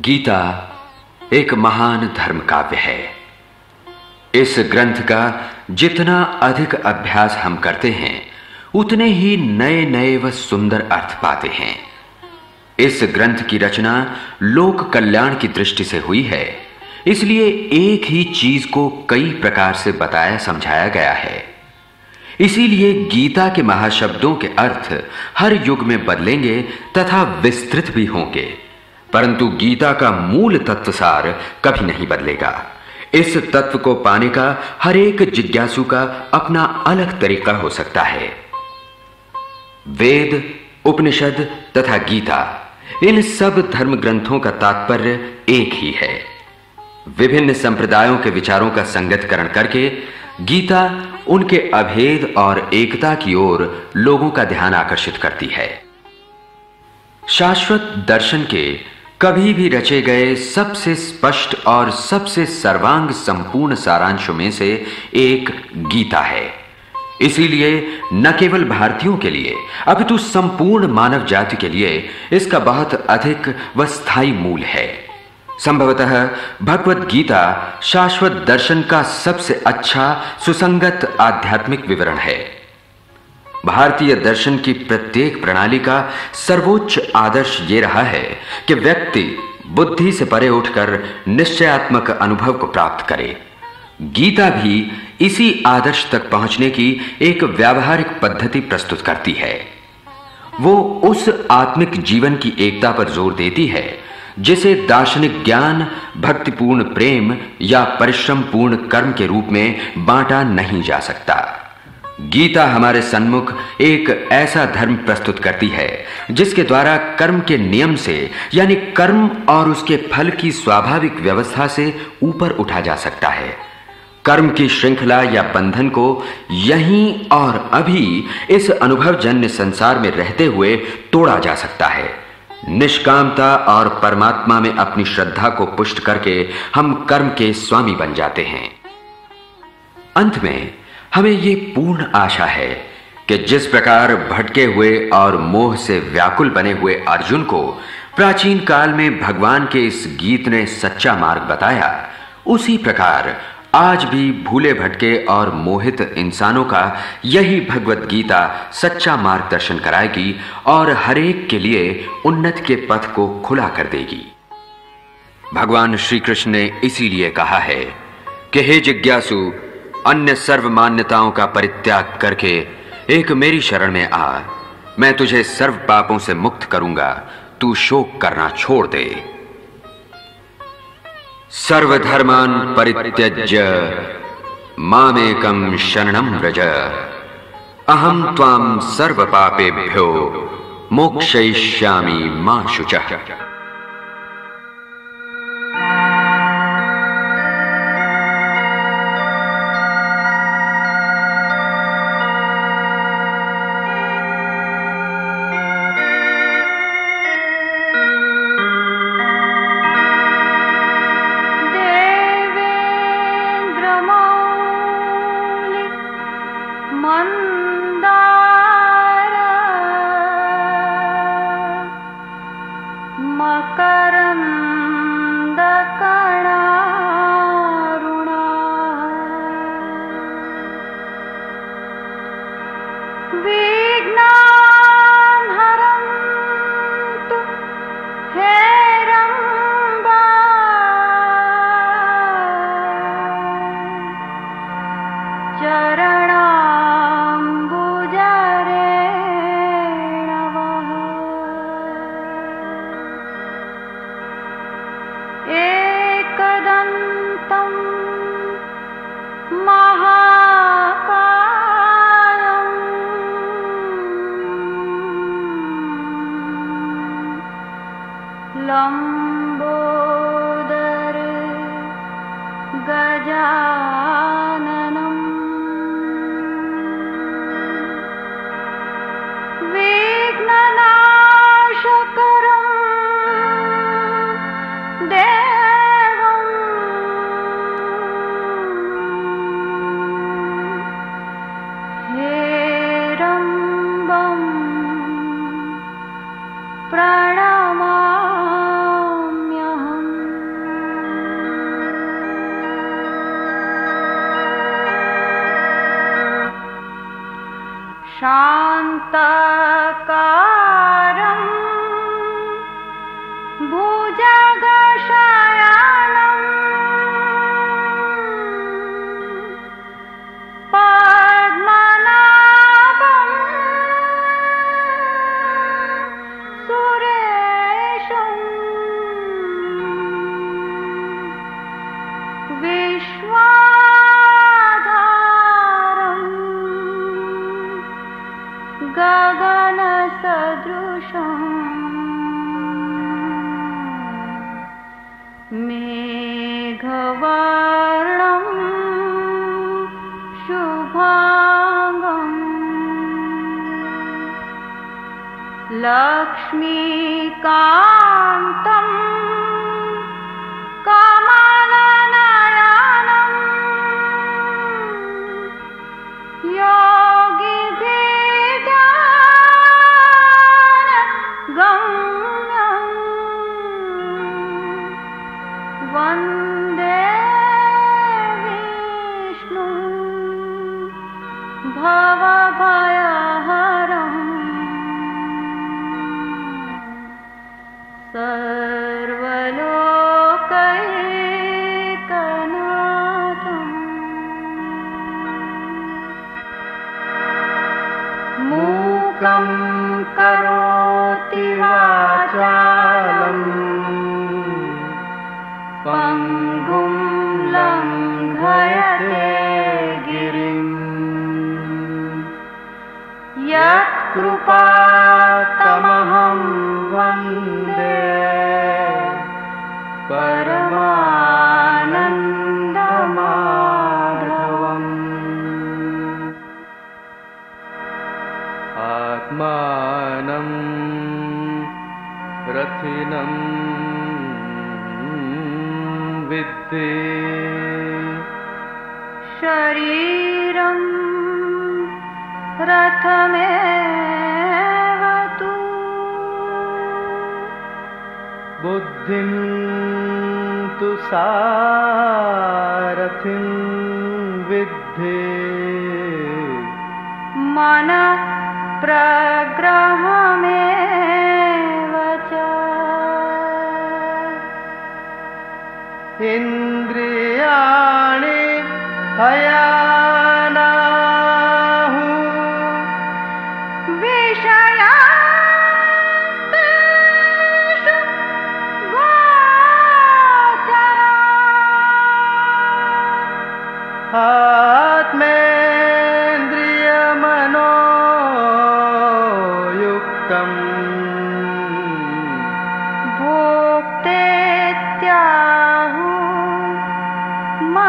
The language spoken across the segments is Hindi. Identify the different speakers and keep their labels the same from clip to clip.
Speaker 1: गीता एक महान धर्म काव्य है। इस ग्रंथ का जितना अधिक अभ्यास हम करते हैं, उतने ही नए नए व सुंदर अर्थ पाते हैं। इस ग्रंथ की रचना लोक कल्याण की दृष्टि से हुई है। इसलिए एक ही चीज़ को कई प्रकार से बताया, समझाया गया है। इसीलिए गीता के महाशब्दों के अर्थ हर युग में बदलेंगे तथा विस्तृत भी होंगे। परंतु गीता का मूल तत्व सार कभी नहीं बदलेगा। इस तत्व को पाने का हर एक जिज्ञासु का अपना अलग तरीका हो सकता है। वेद, उपनिषद तथा गीता, इन सब धर्म ग्रंथों का तात्पर्य एक ही है। विभिन्न संप्रदायों के विचारों का संगतकरण करके गीता उनके अभेद और एकता की ओर लोगों का ध्यान आकर्षित करती है। शाश्वत दर्शन के कभी भी रचे गए सबसे स्पष्ट और सबसे सर्वांग संपूर्ण सारांशों में से एक गीता है। इसीलिए न केवल भारतीयों के लिए, अपितु संपूर्ण मानव जाति के लिए इसका बहुत अधिक व स्थायी मूल है। संभवतः भगवत गीता शाश्वत दर्शन का सबसे अच्छा सुसंगत आध्यात्मिक विवरण है। भारतीय दर्शन की प्रत्येक प्रणाली का सर्वोच्च आदर्श ये रहा है कि व्यक्ति बुद्धि से परे उठकर निश्चयात्मक अनुभव को प्राप्त करे। गीता भी इसी आदर्श तक पहुँचने की एक व्यावहारिक पद्धति प्रस्तुत करती है। वो उस आत्मिक जीवन की एकता पर ज़ोर देती है, जिसे दार्शनिक ज्ञान, भक्तिपूर्ण प्रेम या परिश्रम पूर्ण कर्म के रूप में बांटा नहीं जा सकता। गीता हमारे सन्मुख एक ऐसा धर्म प्रस्तुत करती है, जिसके द्वारा कर्म के नियम से, यानी कर्म और उसके फल की स्वाभाविक व्यवस्था से ऊपर उठा जा सकता है। कर्म की श्रृंखला या बंधन को यहीं और अभी इस अनुभवजन्य संसार में रहते हुए तोड़ा जा सकता है। निष्कामता और परमात्मा में अपनी श्रद्धा को पुष्ट करके हम कर्म के स्वामी बन जाते हैं। अंत में हमें ये पूर्ण आशा है कि जिस प्रकार भटके हुए और मोह से व्याकुल बने हुए अर्जुन को प्राचीन काल में भगवान के इस गीत ने सच्चा मार्ग बताया, उसी प्रकार आज भी भूले भटके और मोहित इंसानों का यही भगवत गीता सच्चा मार्गदर्शन कराएगी और हरेक के लिए उन्नत के पथ को खुला कर देगी। भगवान श्री कृष्ण ने इसीलिए कहा है कि हे जिज्ञासु अन्य सर्व मान्यताओं का परित्याग करके एक मेरी शरण में आ। मैं तुझे सर्व पापों से मुक्त करूँगा। तू शोक करना छोड़ दे। सर्वधर्मान परित्यज्य मामेकम शरणम व्रज। अहम त्वाम सर्व पापेभ्यो मोक्षयिष्यामि मा शुचः।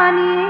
Speaker 2: वलितं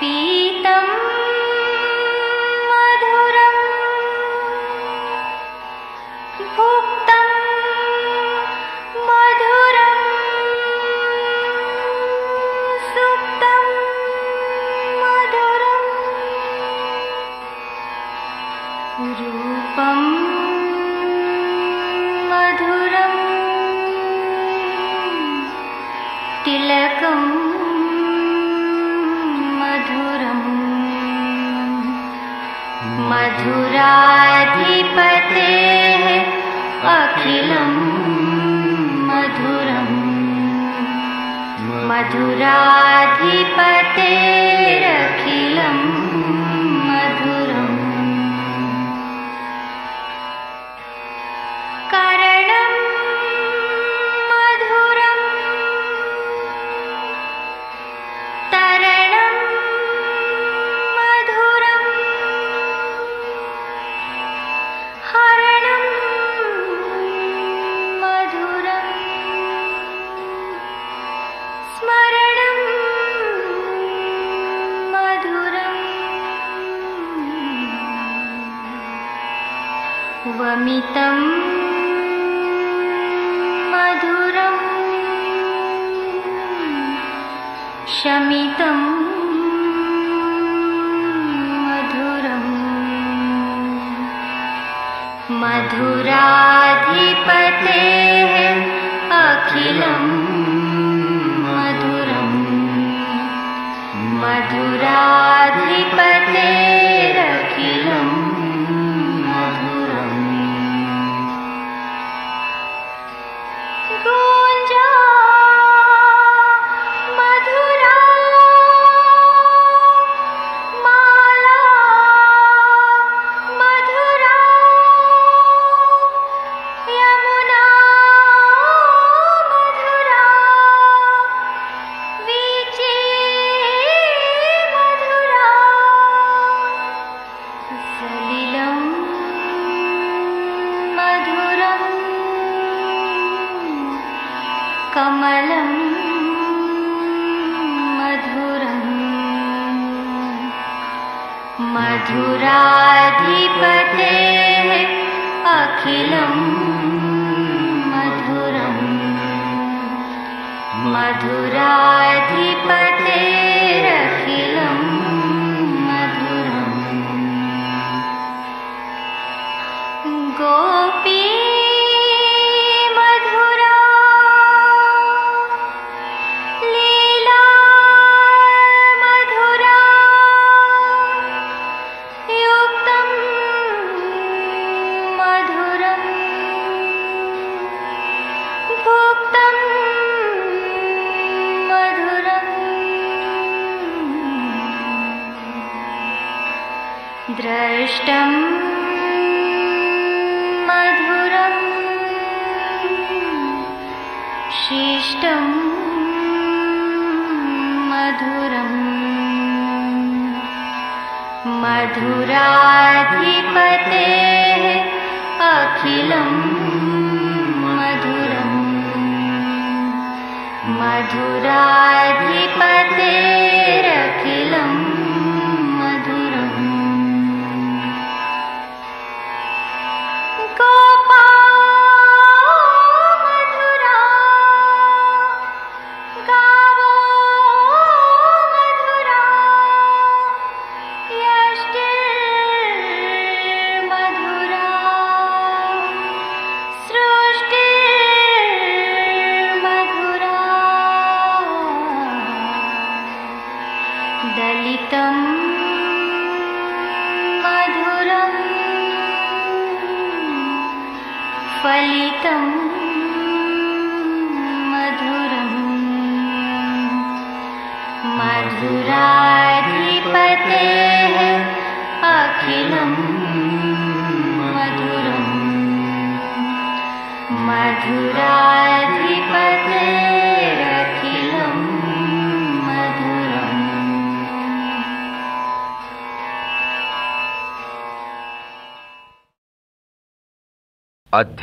Speaker 2: पीतं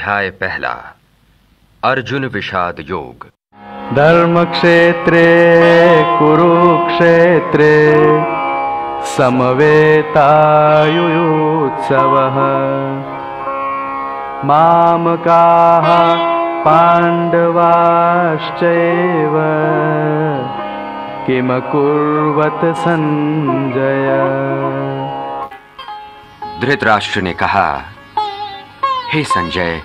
Speaker 1: अध्याय पहला अर्जुन विषाद योग।
Speaker 3: धर्मक्षेत्रे कुरुक्षेत्रे समवेतायुयुत्सवः। मामकाः पाण्डवाश्चैव किमकुर्वत सञ्जय।
Speaker 1: धृतराष्ट्र ने कहा हे संजय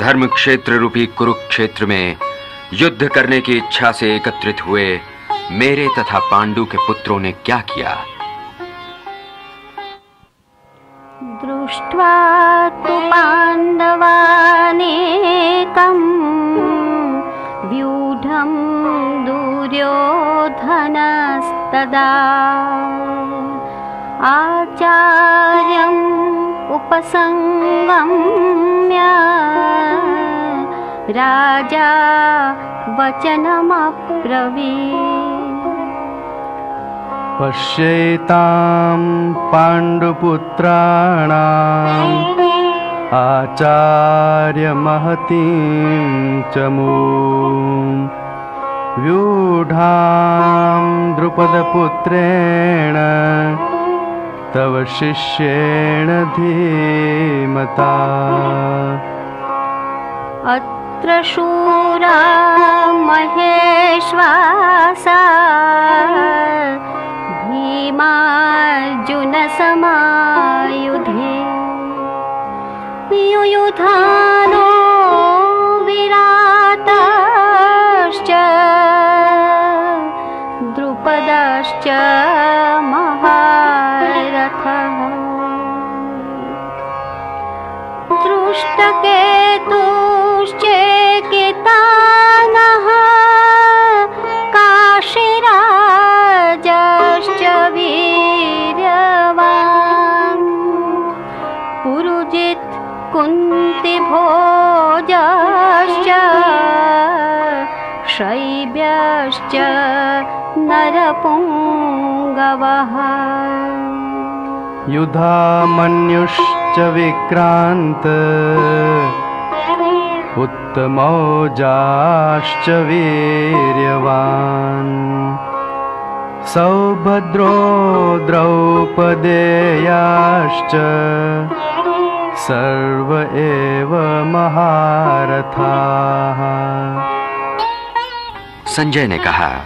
Speaker 1: धर्म क्षेत्र रूपी कुरुक्षेत्र में युद्ध करने की इच्छा से एकत्रित हुए मेरे तथा पांडु के पुत्रों ने क्या किया?
Speaker 4: दृष्ट्वा तु पाण्डवानेकं व्यूढं दुर्योधनस्तदा। आचार्यम् राजा वचनमब्रवीत्
Speaker 3: पश्येतां पाण्डुपुत्राणाम् आचार्यमहतीं च व्यूढां द्रुपदपुत्रेण तव शिष्येण धीमता
Speaker 4: शूरा महेश्वासा भीमार्जुनसमायुधे युयुधानो विराटश्च द्रुपदश्च महारथः दृष्टकेतुश्चेकितानः काशीराजश्च वीर्यवान्। पुरुजित् कुन्तिभोजश्च शैब्यश्च नरपुङ्गवः।
Speaker 3: युधामन्युश्च विक्रान्त उत्तमौजाश्च वीर्यवान्। सौभद्रो द्रौपदेयाश्च सर्व एव महारथाः।
Speaker 1: संजय ने कहा,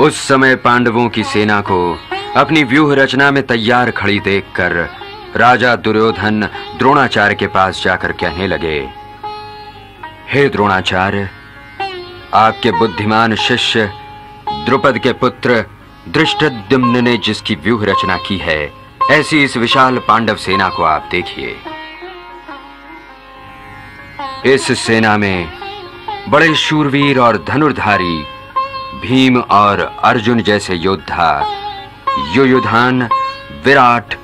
Speaker 1: उस समय पांडवों की सेना को अपनी व्यूह रचना में तैयार खड़ी देखकर राजा दुर्योधन द्रोणाचार्य के पास जाकर कहने लगे हे द्रोणाचार्य, आपके बुद्धिमान शिष्य, द्रुपद के पुत्र दृष्टद्युम्न ने जिसकी व्यूह रचना की है, ऐसी इस विशाल पांडव सेना को आप देखिए। इस सेना में बड़े शूरवीर और धनुर्धारी, भीम और अर्जुन जैसे योद्धा, युयुधान, विराट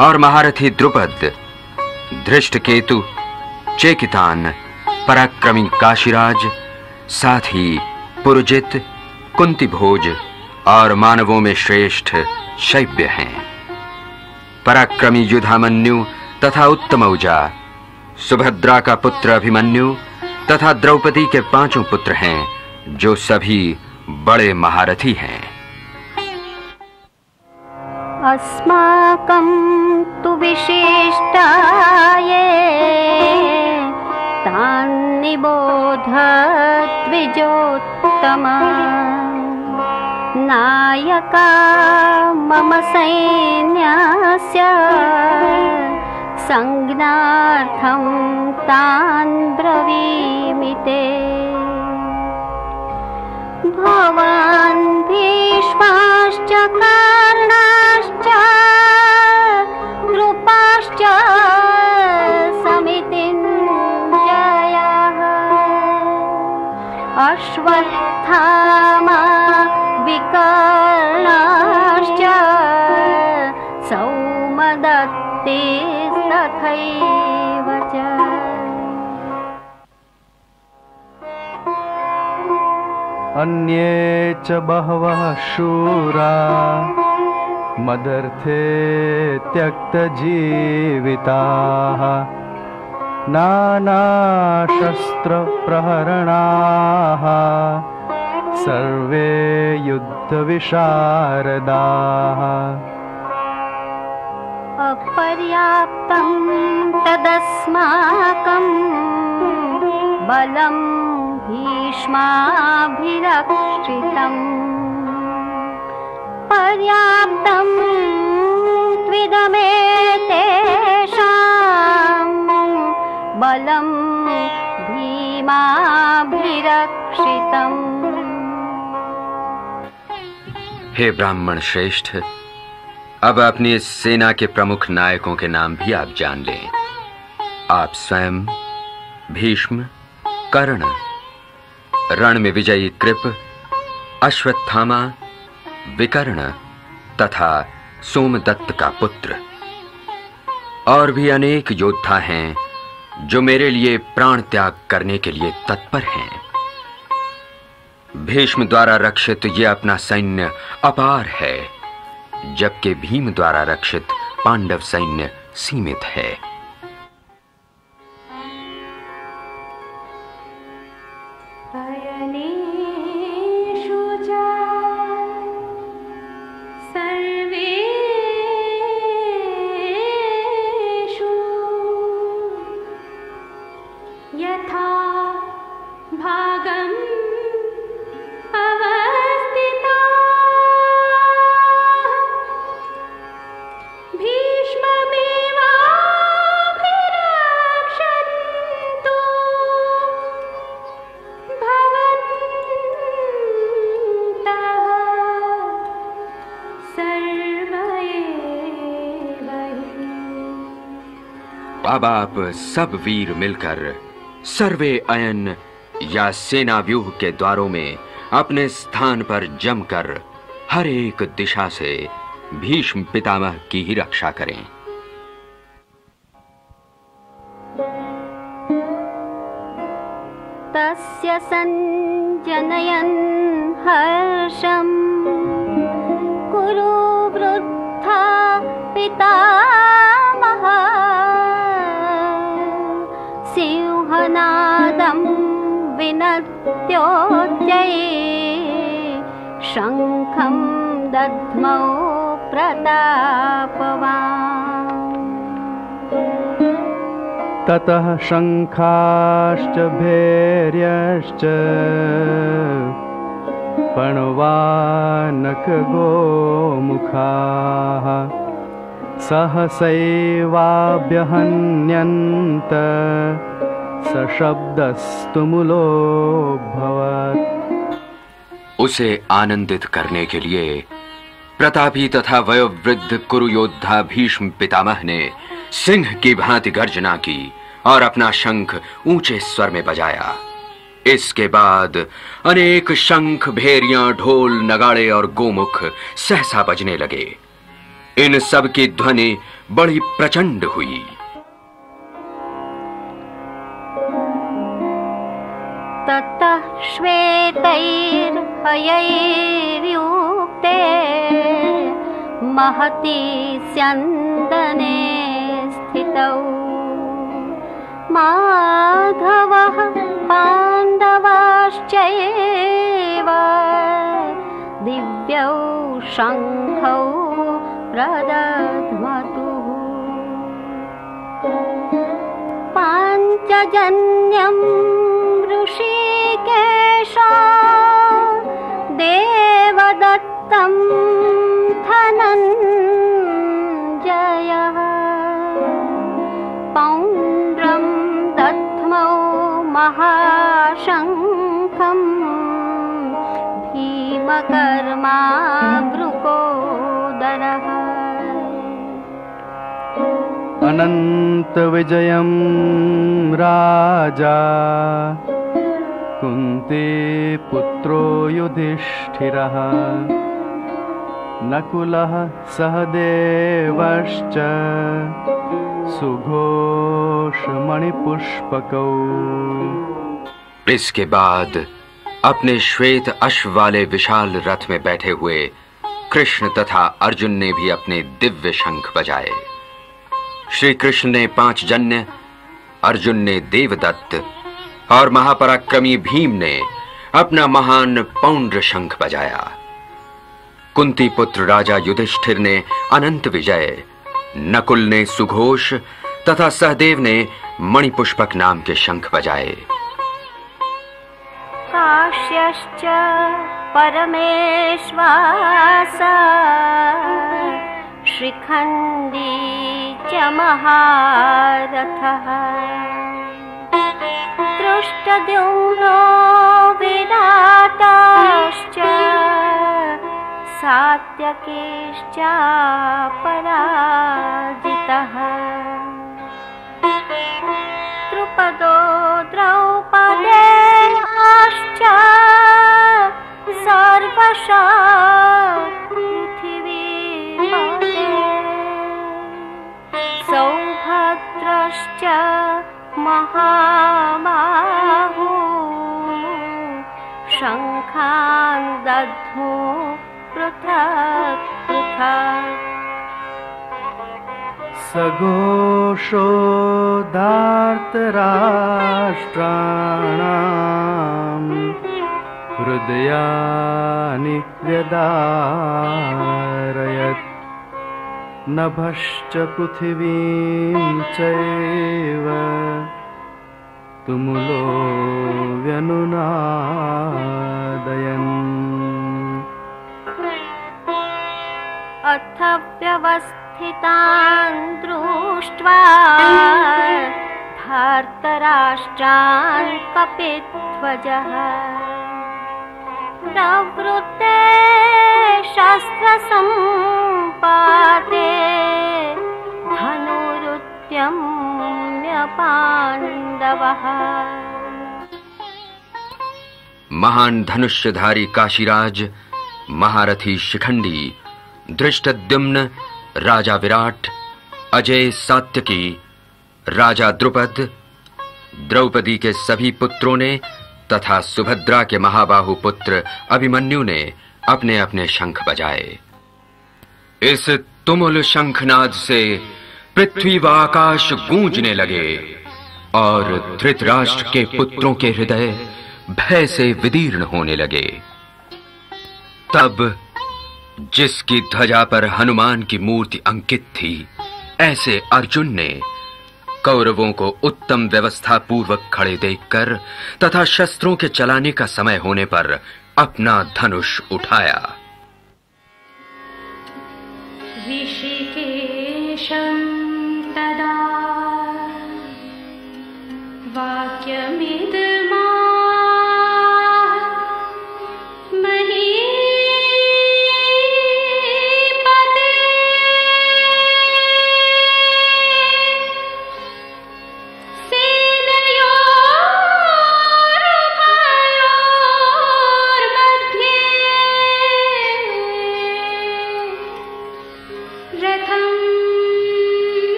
Speaker 1: और महारथी द्रुपद धृष्ट केतु चेकितान पराक्रमी काशीराज, साथ ही पुरजित कुंती भोज और मानवों में श्रेष्ठ शैव्य हैं। पराक्रमी युधामन्यु तथा उत्तमौजा सुभद्रा का पुत्र अभिमन्यु तथा द्रौपदी के पाँचों पुत्र हैं, जो सभी बड़े महारथी हैं।
Speaker 4: अस्माकं तु विशिष्टाये। तान्निबोध द्विजोत्तम नायका मम सैन्यस्य संज्ञार्थं तान् ब्रवीमि ते भवान् भीष्माश्च कर्णाश्च अश्वत्थामा विकर्णाश्च सौमदत्तिस्तथैव च।
Speaker 3: अन्ये च बहवः शूरा मदर्थे त्यक्तजीविताः नानाशस्त्रप्रहरणाः। सर्वे युद्धविशारदाः।
Speaker 4: अपर्याप्तं तदस्माकं बलं भीष्माभिरक्षितम्। पर्याप्तं त्विदमेतेषां बलं भीमाभिरक्षितम्।
Speaker 1: हे ब्राह्मण श्रेष्ठ, अब अपनी इस सेना के प्रमुख नायकों के नाम भी आप जान लें। आप स्वयं, भीष्म, कर्ण रण में विजयी कृप, अश्वत्थामा, विकर्ण तथा सोमदत्त का पुत्र। और भी अनेक योद्धा हैं जो मेरे लिए प्राण त्याग करने के लिए तत्पर हैं। भीष्म द्वारा रक्षित यह अपना सैन्य अपार है, जबकि भीम द्वारा रक्षित पांडव सैन्य सीमित है। अब आप सब वीर मिलकर सर्वे अयन या सेना व्यूह के द्वारों में अपने स्थान पर जमकर हर एक दिशा से भीष्म पितामह की ही रक्षा करें।
Speaker 4: तस्य सञ्जनयन् हर्षम्। कुरु वृद्धा पितामह शङ्खं दध्मौ प्रतापवान्।
Speaker 3: ततः शङ्खाश्च भैर्यश्च पणवानकगोमुखाः सहसैवाभ्यहन्यन्त मुलोऽभवत्
Speaker 1: उसे आनंदित करने के लिए प्रतापी तथा वयोवृद्ध कुरु योद्धा भीष्म पितामह ने सिंह की भांति गर्जना की और अपना शंख ऊँचे स्वर में बजाया। इसके बाद अनेक शंख, भेरिया, ढोल, नगाड़े और गोमुख सहसा बजने लगे। इन सब की ध्वनि बड़ी प्रचंड हुई।
Speaker 4: ततः श्वेतकेतुर्भीष्मो भयैर्युक्ते महति स्यन्दने स्थितौ। माधवः पाण्डवाश्चैव दिव्यौ शङ्खौ प्रदध्मतुः। पाञ्चजन्यं देवदत्तं धनञ्जयः। पौण्ड्रं दध्मौ महाशङ्खम्। भीमकर्मा भृकोदरः
Speaker 3: अनन्तविजयं राजा कुन्तीपुत्रो युधिष्ठिरः। नकुलः सहदेवश्च। सुघोषमणिपुष्पकौ
Speaker 1: इसके बाद अपने श्वेत अश्व वाले विशाल रथ में बैठे हुए कृष्ण तथा अर्जुन ने भी अपने दिव्य शंख बजाए। श्री कृष्ण ने पाँच जन्य, अर्जुन ने देवदत्त और महापराक्रमी भीम ने अपना महान पौंड्र शंख बजाया। कुंती पुत्र राजा युधिष्ठिर ने अनंत विजय, नकुल ने सुघोष, तथा सहदेव ने मणिपुष्पक नाम के शंख बजाए।
Speaker 4: काश्यश्च शिखण्डी च अष्टद्युम्नो विनाताश्च सात्यकेश्च द्रुपदो द्रौपदेश्च सर्वशा सर्वशाथिवी सौभद्रश्च महाबाहु। शङ्खान् दध्मु पृथक् पृथक्।
Speaker 3: सघोषोदार्तराष्ट्राणाम् हृदयानि व्यदारयत् नभश्च पृथिवीं चैव तुमुलो व्यनुनादयन्
Speaker 4: अथ व्यवस्थितान् दृष्ट्वा भारतराष्ट्रान् कपिध्वजः प्रवृत्ते शस्त्रसम्पाते धनुरुद्यम्य पाण्डवः
Speaker 1: महान धनुष्यधारी काशीराज, महारथी शिखंडी दृष्टद्युम्न राजा विराट, अजय सात्यकी, राजा द्रुपद, द्रौपदी के सभी पुत्रों ने तथा सुभद्रा के महाबाहु पुत्र अभिमन्यु ने अपने अपने शंख बजाए। इस तुमुल शंखनाद से पृथ्वी व आकाश गूंजने लगे और धृतराष्ट्र के पुत्रों के हृदय भय से विदीर्ण होने लगे। तब जिसकी ध्वजा पर हनुमान की मूर्ति अंकित थी, ऐसे अर्जुन ने कौरवों को उत्तम व्यवस्था पूर्वक खड़े देखकर तथा शस्त्रों के चलाने का समय होने पर अपना धनुष उठाया।
Speaker 5: ऋषिकेशं तदा वाक्यमिदमा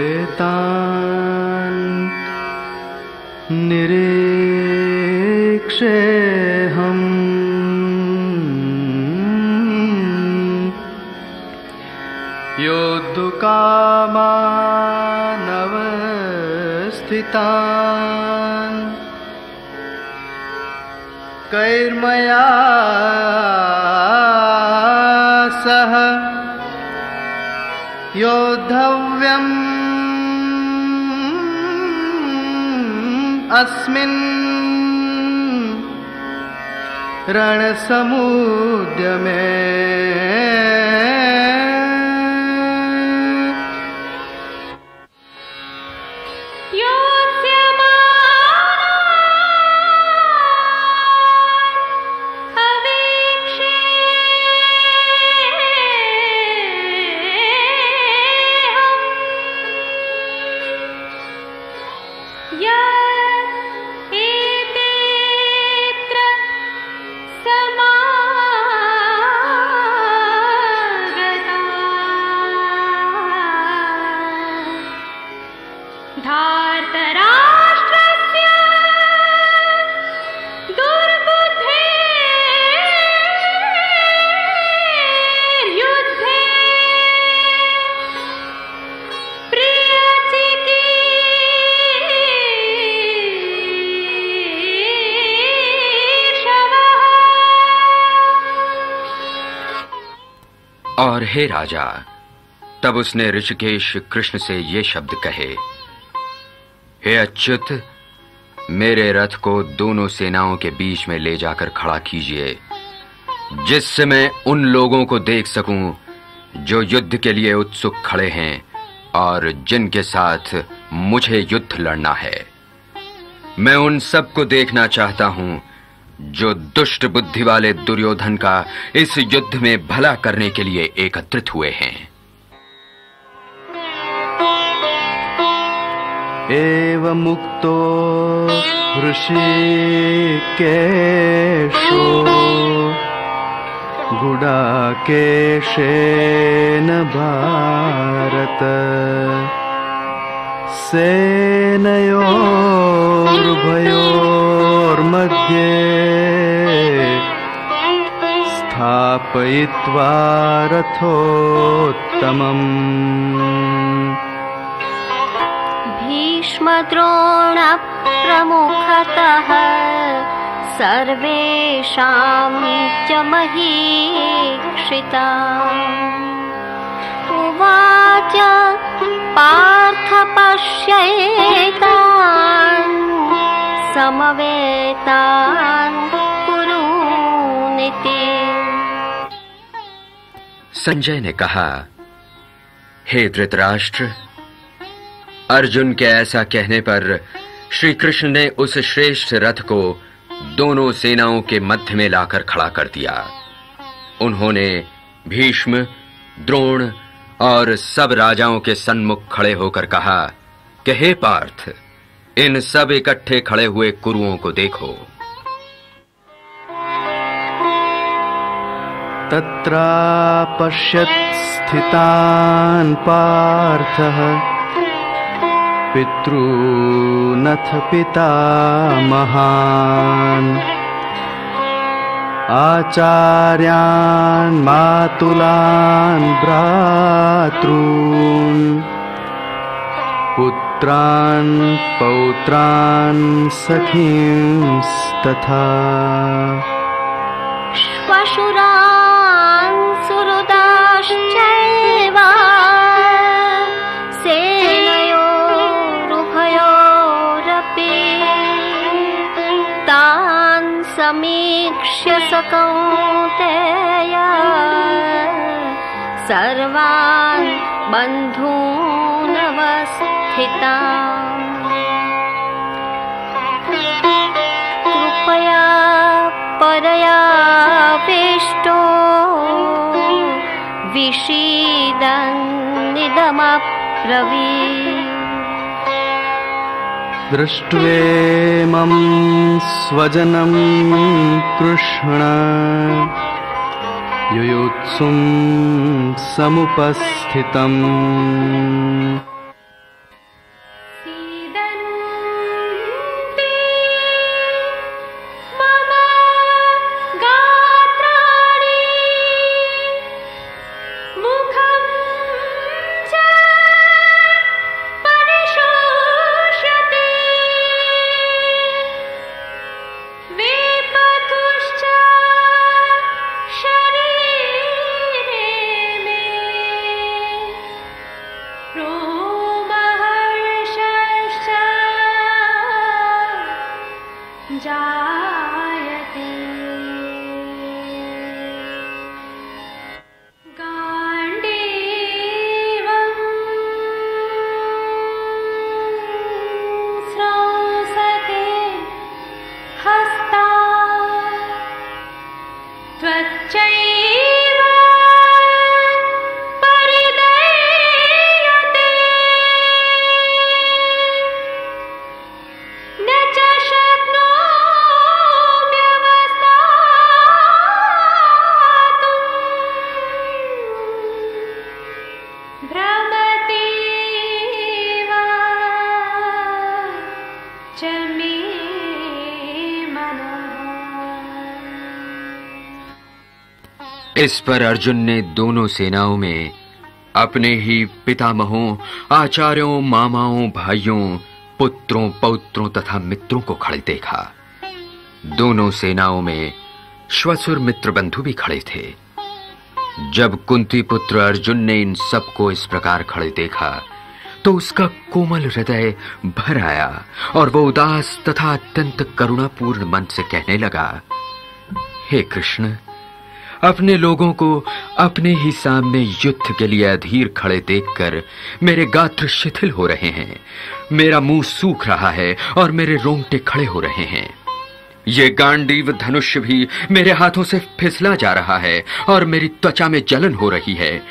Speaker 3: यावदेतान् निरीक्षेऽहम् योद्धुकामानवस्थितान् कैर्मया सह योद्धव्यम् अस्मिन् रणसमुद्यमे
Speaker 1: और हे राजा, तब उसने ऋषिकेश कृष्ण से ये शब्द कहे, हे अच्युत, मेरे रथ को दोनों सेनाओं के बीच में ले जाकर खड़ा कीजिए, जिससे मैं उन लोगों को देख सकूँ जो युद्ध के लिए उत्सुक खड़े हैं और जिनके साथ मुझे युद्ध लड़ना है। मैं उन सबको देखना चाहता हूँ जो दुष्ट बुद्धि वाले दुर्योधन का इस युद्ध में भला करने के लिए एकत्रित हुए हैं।
Speaker 3: एवमुक्तो ऋषिकेशो गुडाकेशेन भारत। सेनयोरुभयोर्मध्ये स्थापयित्वा रथोत्तमम्।
Speaker 4: भीष्मद्रोणप्रमुखतः सर्वेषां च महीक्षिता उवाच पार्थ
Speaker 1: संजय ने कहा, हे धृतराष्ट्र, अर्जुन के ऐसा कहने पर श्री कृष्ण ने उस श्रेष्ठ रथ को दोनों सेनाओं के मध्य में लाकर खड़ा कर दिया। उन्होंने भीष्म, द्रोण और सब राजाओं के सन्मुख खड़े होकर कहा कि हे पार्थ, इन सब इकट्ठे खड़े हुए कुरुओं को देखो।
Speaker 3: तत्रापश्यत् स्थितान् पार्थः। पितॄनथ पितामहान् आचार्यान् मातुलान् भ्रातॄन् पुत्रान् पौत्रान् सखींस्तथा
Speaker 4: समीक्ष्य सकं सर्वान् बन्धूनवस्थिता कृपया परयापेष्टो। विषीदन्निदमप्रवी
Speaker 3: दृष्ट्वेमं स्वजनं कृष्ण। युयुत्सुं समुपस्थितम्
Speaker 1: इस पर अर्जुन ने दोनों सेनाओं में अपने ही पितामहों, आचार्यों, मामाओं, भाइयों, पुत्रों, पौत्रों तथा मित्रों को खड़े देखा। दोनों सेनाओं में श्वसुर मित्र बंधु भी खड़े थे। जब कुंती पुत्र अर्जुन ने इन सबको इस प्रकार खड़े देखा तो उसका कोमल हृदय भर आया और वो उदास तथा अत्यंत करुणापूर्ण मन से कहने लगा, हे कृष्ण, अपने लोगों को अपने ही सामने युद्ध के लिए अधीर खड़े देखकर मेरे गात्र शिथिल हो रहे हैं। मेरा मुँह सूख रहा है और मेरे रोंगटे खड़े हो रहे हैं। ये गांडीव धनुष भी मेरे हाथों से फिसला जा रहा है और मेरी त्वचा में जलन हो रही है।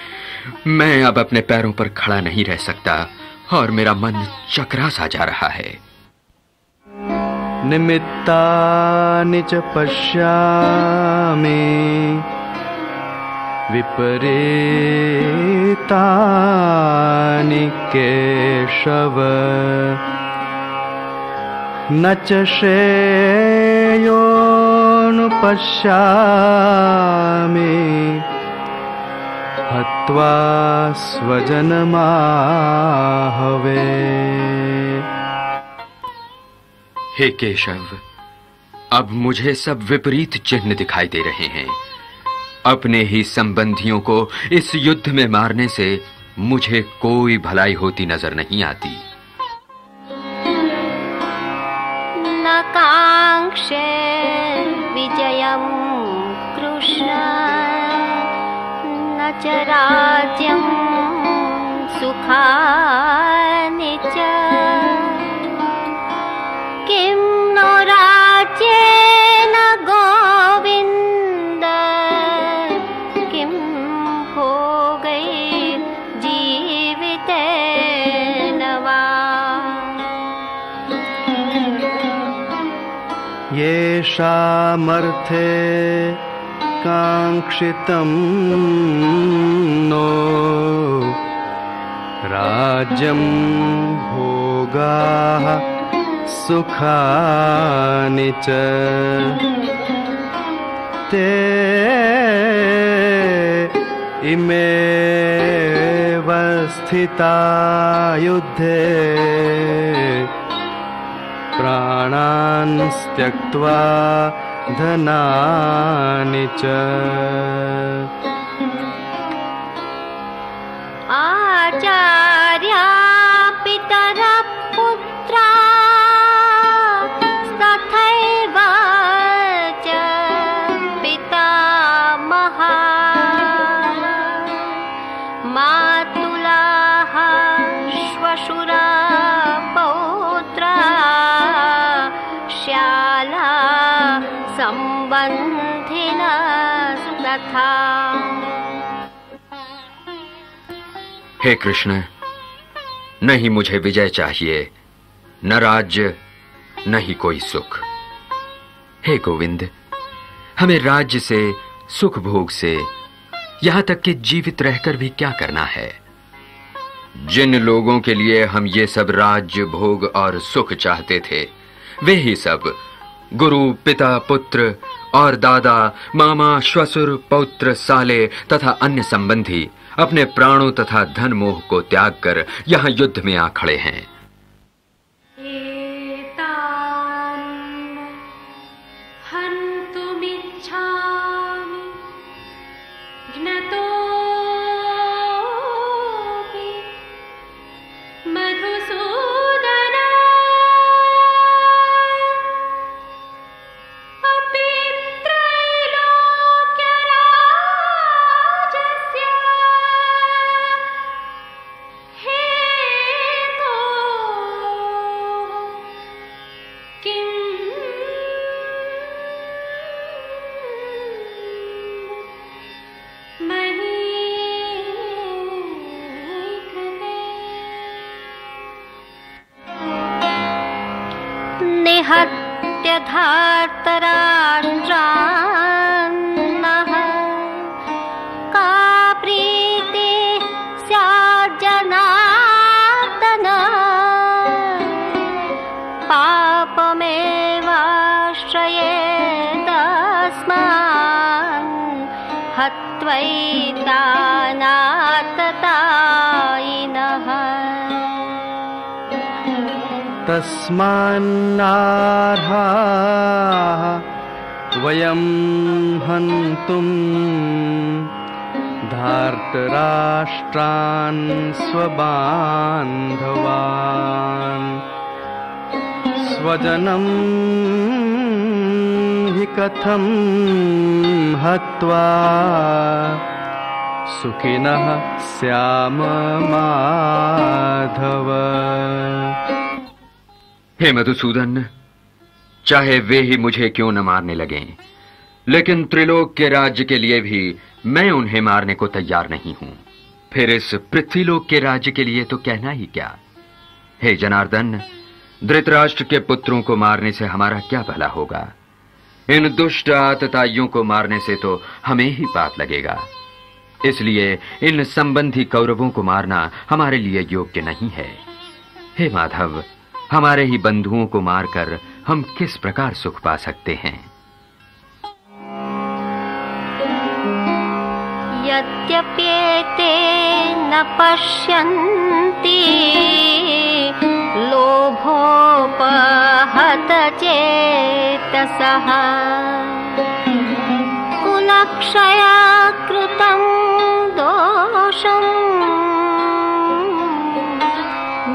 Speaker 1: मैं अब अपने पैरों पर खड़ा नहीं रह सकता और मेरा मन चकरा सा जा रहा है।
Speaker 3: निमित्तानि च पश्यामि विपरीतानि केशव। न च श्रेयोऽनुपश्यामि हत्वा स्वजनमाहवे।
Speaker 1: हे केशव, अब मुझे सब विपरीत चिन्ह दिखाई दे रहे हैं। अपने ही संबंधियों को इस युद्ध में मारने से मुझे कोई भलाई होती नज़र नहीं आती।
Speaker 4: काङ्क्षे विजयं कृष्ण। न च राज्यं सुखानि च। किं
Speaker 3: येषामर्थे काङ्क्षितं नो राज्यं भोगाः सुखानि च ते इमेव स्थिता युद्धे प्राणान् त्यक्त्वा धनानि च।
Speaker 4: आचार्या पितरः पुत्रा
Speaker 1: हे कृष्ण, नहीं मुझे विजय चाहिए, न राज्य न ही कोई सुख। हे गोविंद, हमें राज्य से, सुख भोग से, यहाँ तक कि जीवित रहकर भी क्या करना है? जिन लोगों के लिए हम ये सब राज्य, भोग और सुख चाहते थे, वे ही सब, गुरु, पिता, पुत्र और दादा, मामा, श्वसुर, पौत्र, साले तथा अन्य संबंधी अपने प्राणों तथा धन मोह को त्याग कर यहाँ युद्ध में आ खड़े हैं।
Speaker 5: एतान्
Speaker 3: कथं हत्वा? सुखिनः श्याम माधव
Speaker 1: हे मधुसूदन, चाहे वे ही मुझे क्यों न मारने लगे, लेकिन त्रिलोक के राज्य के लिए भी मैं उन्हें मारने को तैयार नहीं हूँ। फिर इस पृथ्वीलोक के राज्य के लिए तो कहना ही क्या? हे जनार्दन, धृतराष्ट्र के पुत्रों को मारने से हमारा क्या भला होगा? इन दुष्ट आतताइयों को मारने से तो हमें ही पाप लगेगा। इसलिए इन संबंधी कौरवों को मारना हमारे लिए योग्य नहीं है। हे माधव, हमारे ही बंधुओं को मारकर हम किस प्रकार सुख पा सकते हैं?
Speaker 4: यद्यप्येते न पश्यन्ति, लोभोपहत चेतसः कुलक्षया कृतं दोषम्।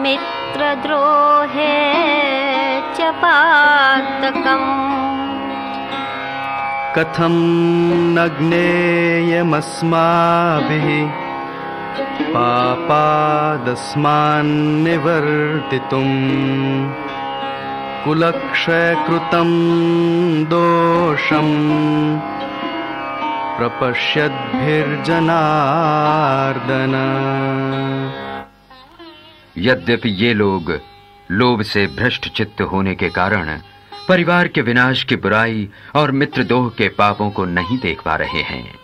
Speaker 4: मित्रद्रोहे च पातकम्।
Speaker 3: कथं न ज्ञेयमस्माभिः? पापादस्मान्निवर्तितुम् कुलक्षयकृतं दोषम् प्रपश्यद्भिर्जनार्दन।
Speaker 1: यद्यपि ये लोग लोभ से भ्रष्ट चित्त होने के कारण परिवार के विनाश की बुराई और मित्र दोह के पापों को नहीं देख पा रहे हैं,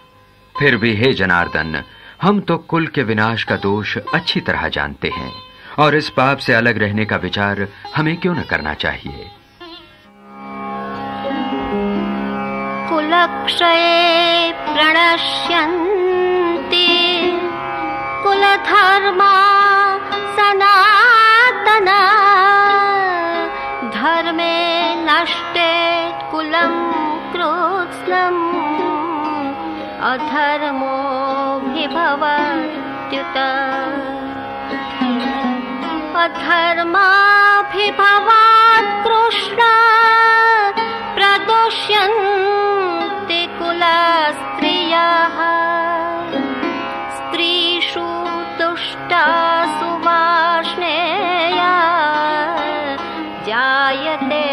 Speaker 1: फिर भी हे जनार्दन, हम तो कुल के विनाश का दोष अच्छी तरह जानते हैं। और इस पाप से अलग रहने का विचार हमें क्यों न करना चाहिए?
Speaker 4: कुलक्षये प्रणश्यन्ति। कुलधर्मा सनातना। धर्मे नष्टे कुलं कृत्स्नम् अधर्मोऽभिभवत्युत अधर्माभिभवात् कृष्ण। प्रदुष्यन्ति कुलस्त्रियः। स्त्रीषु दुष्टासु वार्ष्णेया जायते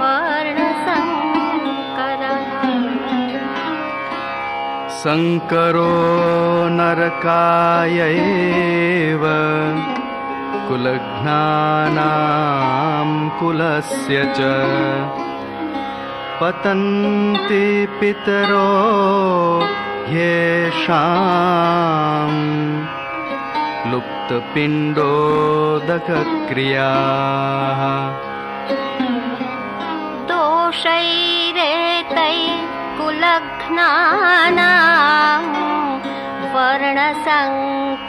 Speaker 4: वर्णसङ्करः
Speaker 3: सङ्करो नरकायैव कुलघ्नानां कुलस्य च पतन्ति पितरो येषाम् लुप्तपिण्डोदकक्रियाः।
Speaker 4: दोषैरेतै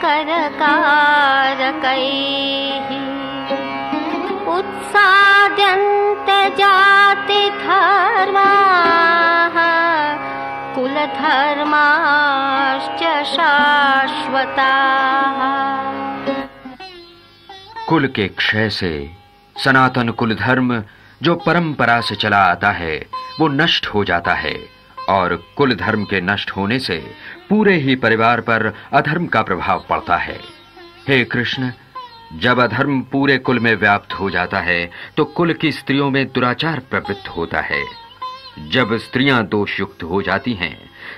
Speaker 4: कुलघ्नानाम् वर्णसङ्करकारकैः उत्साद्यन्तजातिधर्माः कुलधर्माश्च शाश्वताः।
Speaker 1: कुल के क्षय से सनातन कुल धर्म जो परंपरा से चला आता है, वो नष्ट हो जाता है और कुल धर्म के नष्ट होने से पूरे ही परिवार पर अधर्म का प्रभाव पड़ता है। हे कृष्ण, जब अधर्म पूरे कुल में व्याप्त हो जाता है तो कुल की स्त्रियों में दुराचार प्रवृत्त होता है। जब स्त्रियाँ दोषयुक्त हो जाती हैं,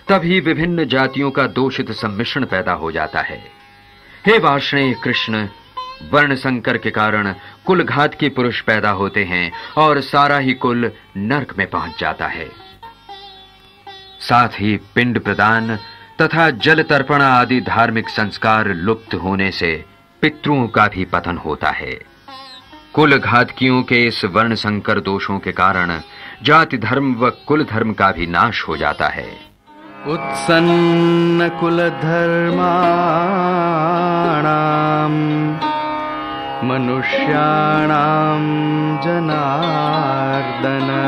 Speaker 1: तभी विभिन्न जातियों का दोषित सम्मिश्रण पैदा हो जाता है। हे वार्ष्णेय कृष्ण वर्ण संकर के कारण कुल घात के पुरुष पैदा होते हैं और सारा ही कुल नरक में पहुँच जाता है। साथ ही पिंड प्रदान तथा जल तर्पण आदि धार्मिक संस्कार लुप्त होने से पितरों का भी पतन होता है। कुल घातकियों के इस वर्ण संकर दोषों के कारण जाति धर्म व कुल धर्म का भी नाश हो जाता है।
Speaker 3: उत्सन्नकुलधर्माणाम् मनुष्याणाम जनार्दन।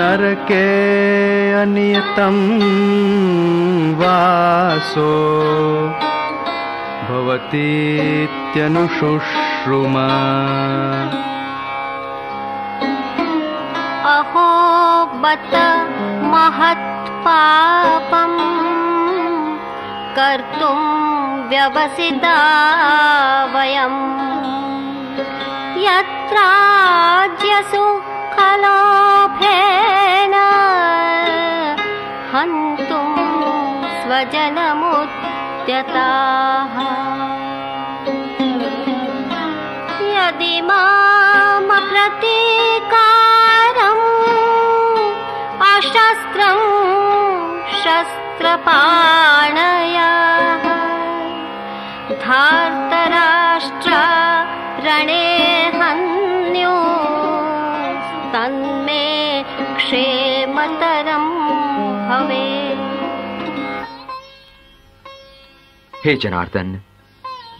Speaker 3: नरके अनियतं वासो भवतीत्यनुशुश्रुमा।
Speaker 4: अहो बत महत्पापम् कर्तुं व्यवसिता वयम् यत्राज्यसु खलोभेन स्वजनमुद्यताः यदि मामप्रतीकारम् अशस्त्रं शस्त्रपाणया। धार्तराष्ट्र रणे हन्यो तन्मे क्षेमतरं
Speaker 1: हे जनार्दन,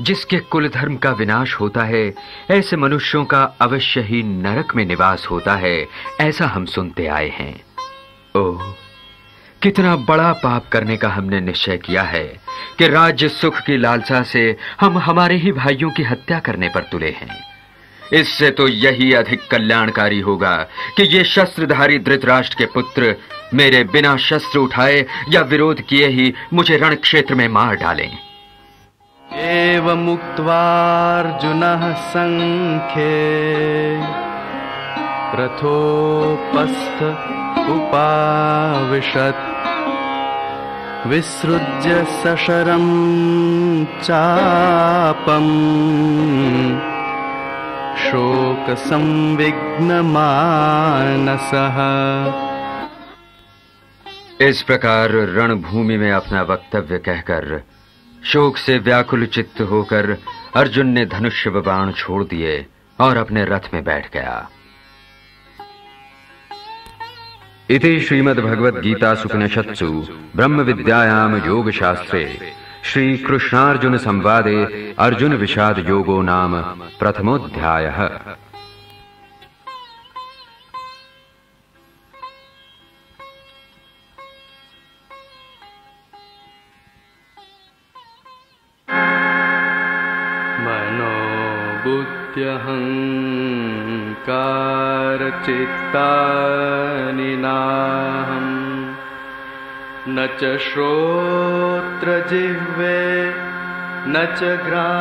Speaker 1: जिसके कुल धर्म का विनाश होता है, ऐसे मनुष्यों का अवश्य ही नरक में निवास होता है, ऐसा हम सुनते आए हैं। ओह, कितना बड़ा पाप करने का हमने निश्चय किया है कि राज्य सुख की लालसा से हम हमारे ही भाइयों की हत्या करने पर तुले हैं। इससे तो यही अधिक कल्याणकारी होगा कि ये शस्त्रधारी धृतराष्ट्र के पुत्र मेरे बिना शस्त्र उठाए या विरोध किए ही मुझे रण क्षेत्र में मार डालें।
Speaker 3: एवमुक्त्वार्जुनः सङ्ख्ये रथोपस्थ उपाविशत् विसृज्य सशरं चापम् शोकसंविघ्नमानसः।
Speaker 1: इस प्रकार रणभूमि में अपना वक्तव्य कहकर शोक से व्याकुल चित्त होकर अर्जुन ने धनुष्य बाण छोड़ दिए और अपने रथ में बैठ गया। इति श्रीमद्भगवद्गीता सुपनिषत्सु ब्रह्म विद्यायाम योग शास्त्रे श्री कृष्णार्जुन संवादे अर्जुन विषाद योगो नाम प्रथमोऽध्यायः।
Speaker 3: मनोबुद्ध्यहङ्कारचित्तानि नाहम् न च श्रोत्रजिह्वे न च घ्राणनेत्रे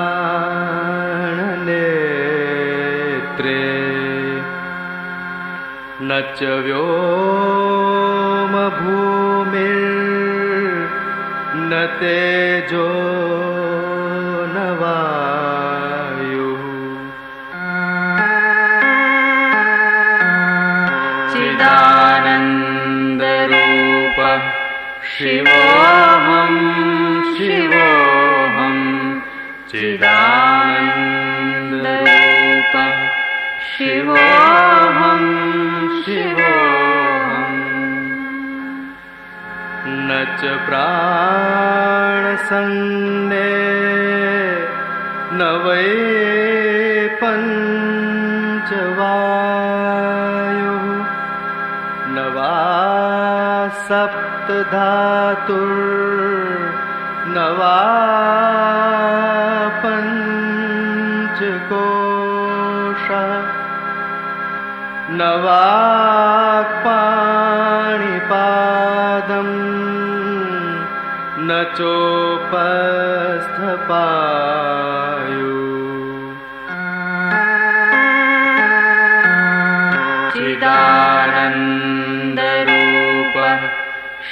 Speaker 3: न च व्योमभूमिर्न तेजो शिवोऽहं शिवोऽहं चिदानन्दरूपः। शिवोऽहं शिवोऽहम् न च प्राणसन्ने न वै पञ्चवायुः। न वा सप्तधातुर्न धातुर् नवापोष नवा न चोपस्थपा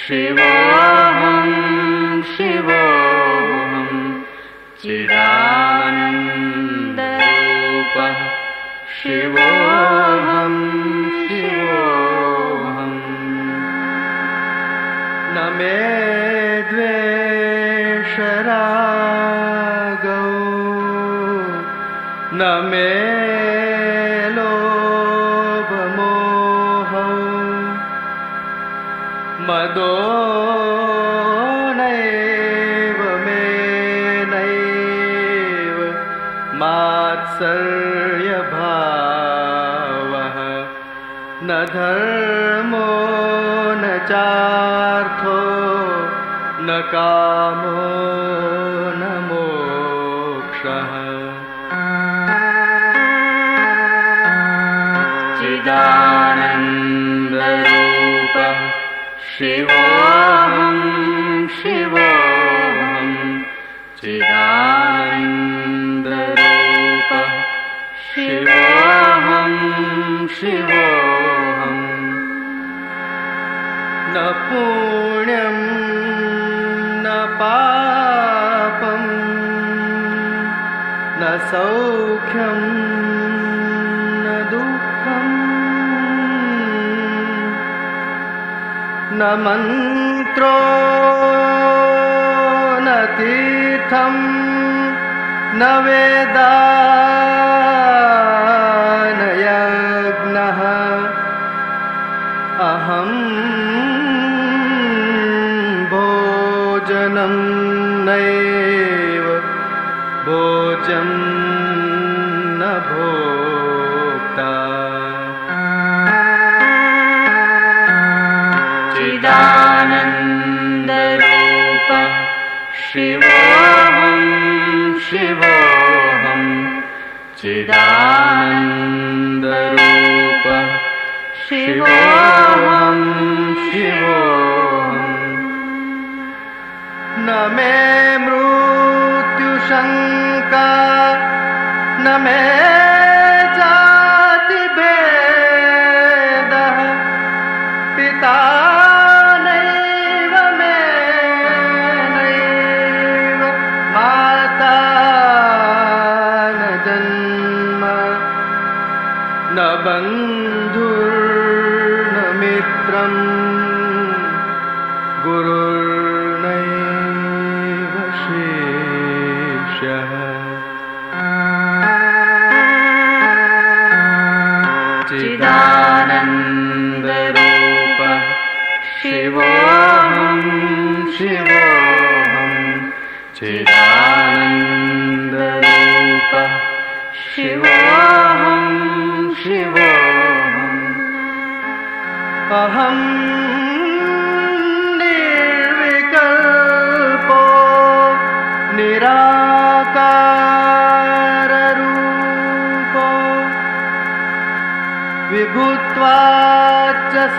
Speaker 3: शिवोऽहं शिवोऽहं चिदानन्दरूपः शिवोऽहं शिवोऽहम् न मे धर्मो न चार्थो न कामो न मोक्षः। चिदानन्दरूपः शिवोऽहं शिवोऽहं। चिदानन्दरूपः शिवोऽहं शिवोऽहम् न पुण्यं न पापम् न सौख्यं न दुःखम् न मन्त्रो न तीर्थं न वेदा मृत्युशङ्का न मे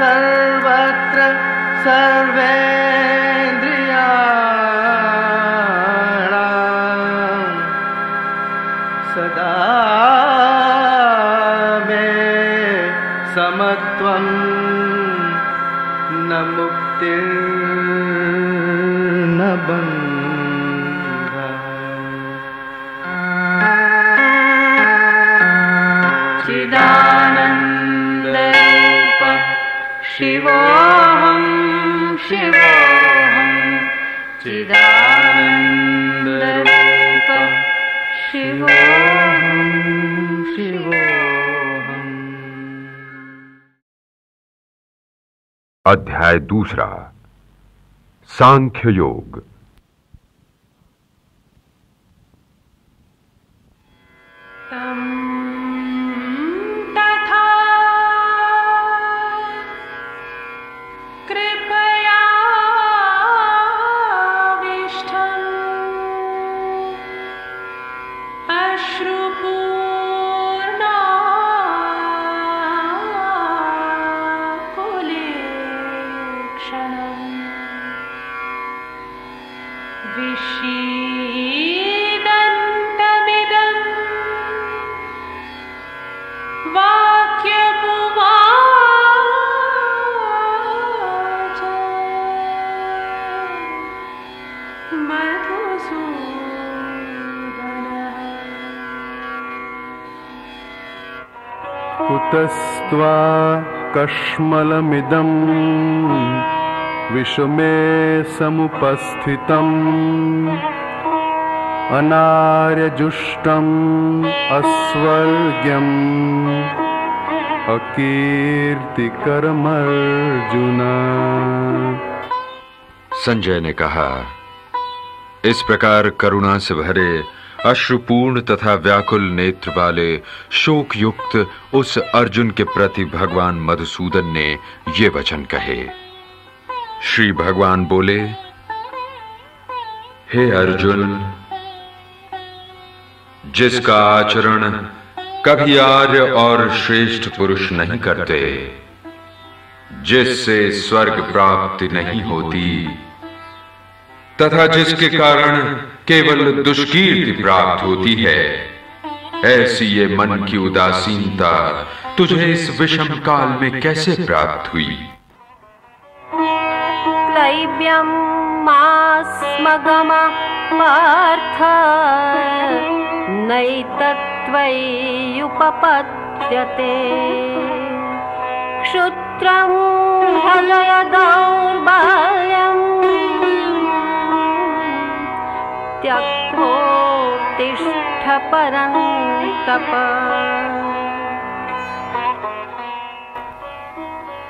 Speaker 3: सर्वत्र सर्वेन्द्रियाणां सदा मे समत्वं न मुक्तिर्न
Speaker 1: अध्याय दूसरा। सांख्य योग।
Speaker 3: कश्मलमिदम् विषमे समुपस्थितम् अनार्यजुष्टम् अस्वर्ग्यम् अकीर्तिकरमर्जुन।
Speaker 1: संजय ने कहा इस प्रकार करुणा से भरे अश्रुपूर्ण तथा व्याकुल नेत्र वाले शोक युक्त उस अर्जुन के प्रति भगवान मधुसूदन ने ये वचन कहे। श्री भगवान बोले, हे अर्जुन, जिसका आचरण कभी आर्य और श्रेष्ठ पुरुष नहीं करते, जिससे स्वर्ग प्राप्ति नहीं होती तथा जिसके कारण केवल दुष्कीर्ति प्राप्त होती है। ऐसी ये मन की उदासीनता तुझे इस विषम काल में कैसे प्राप्त हुई?
Speaker 4: क्लैब्यं मास्मगम पार्थ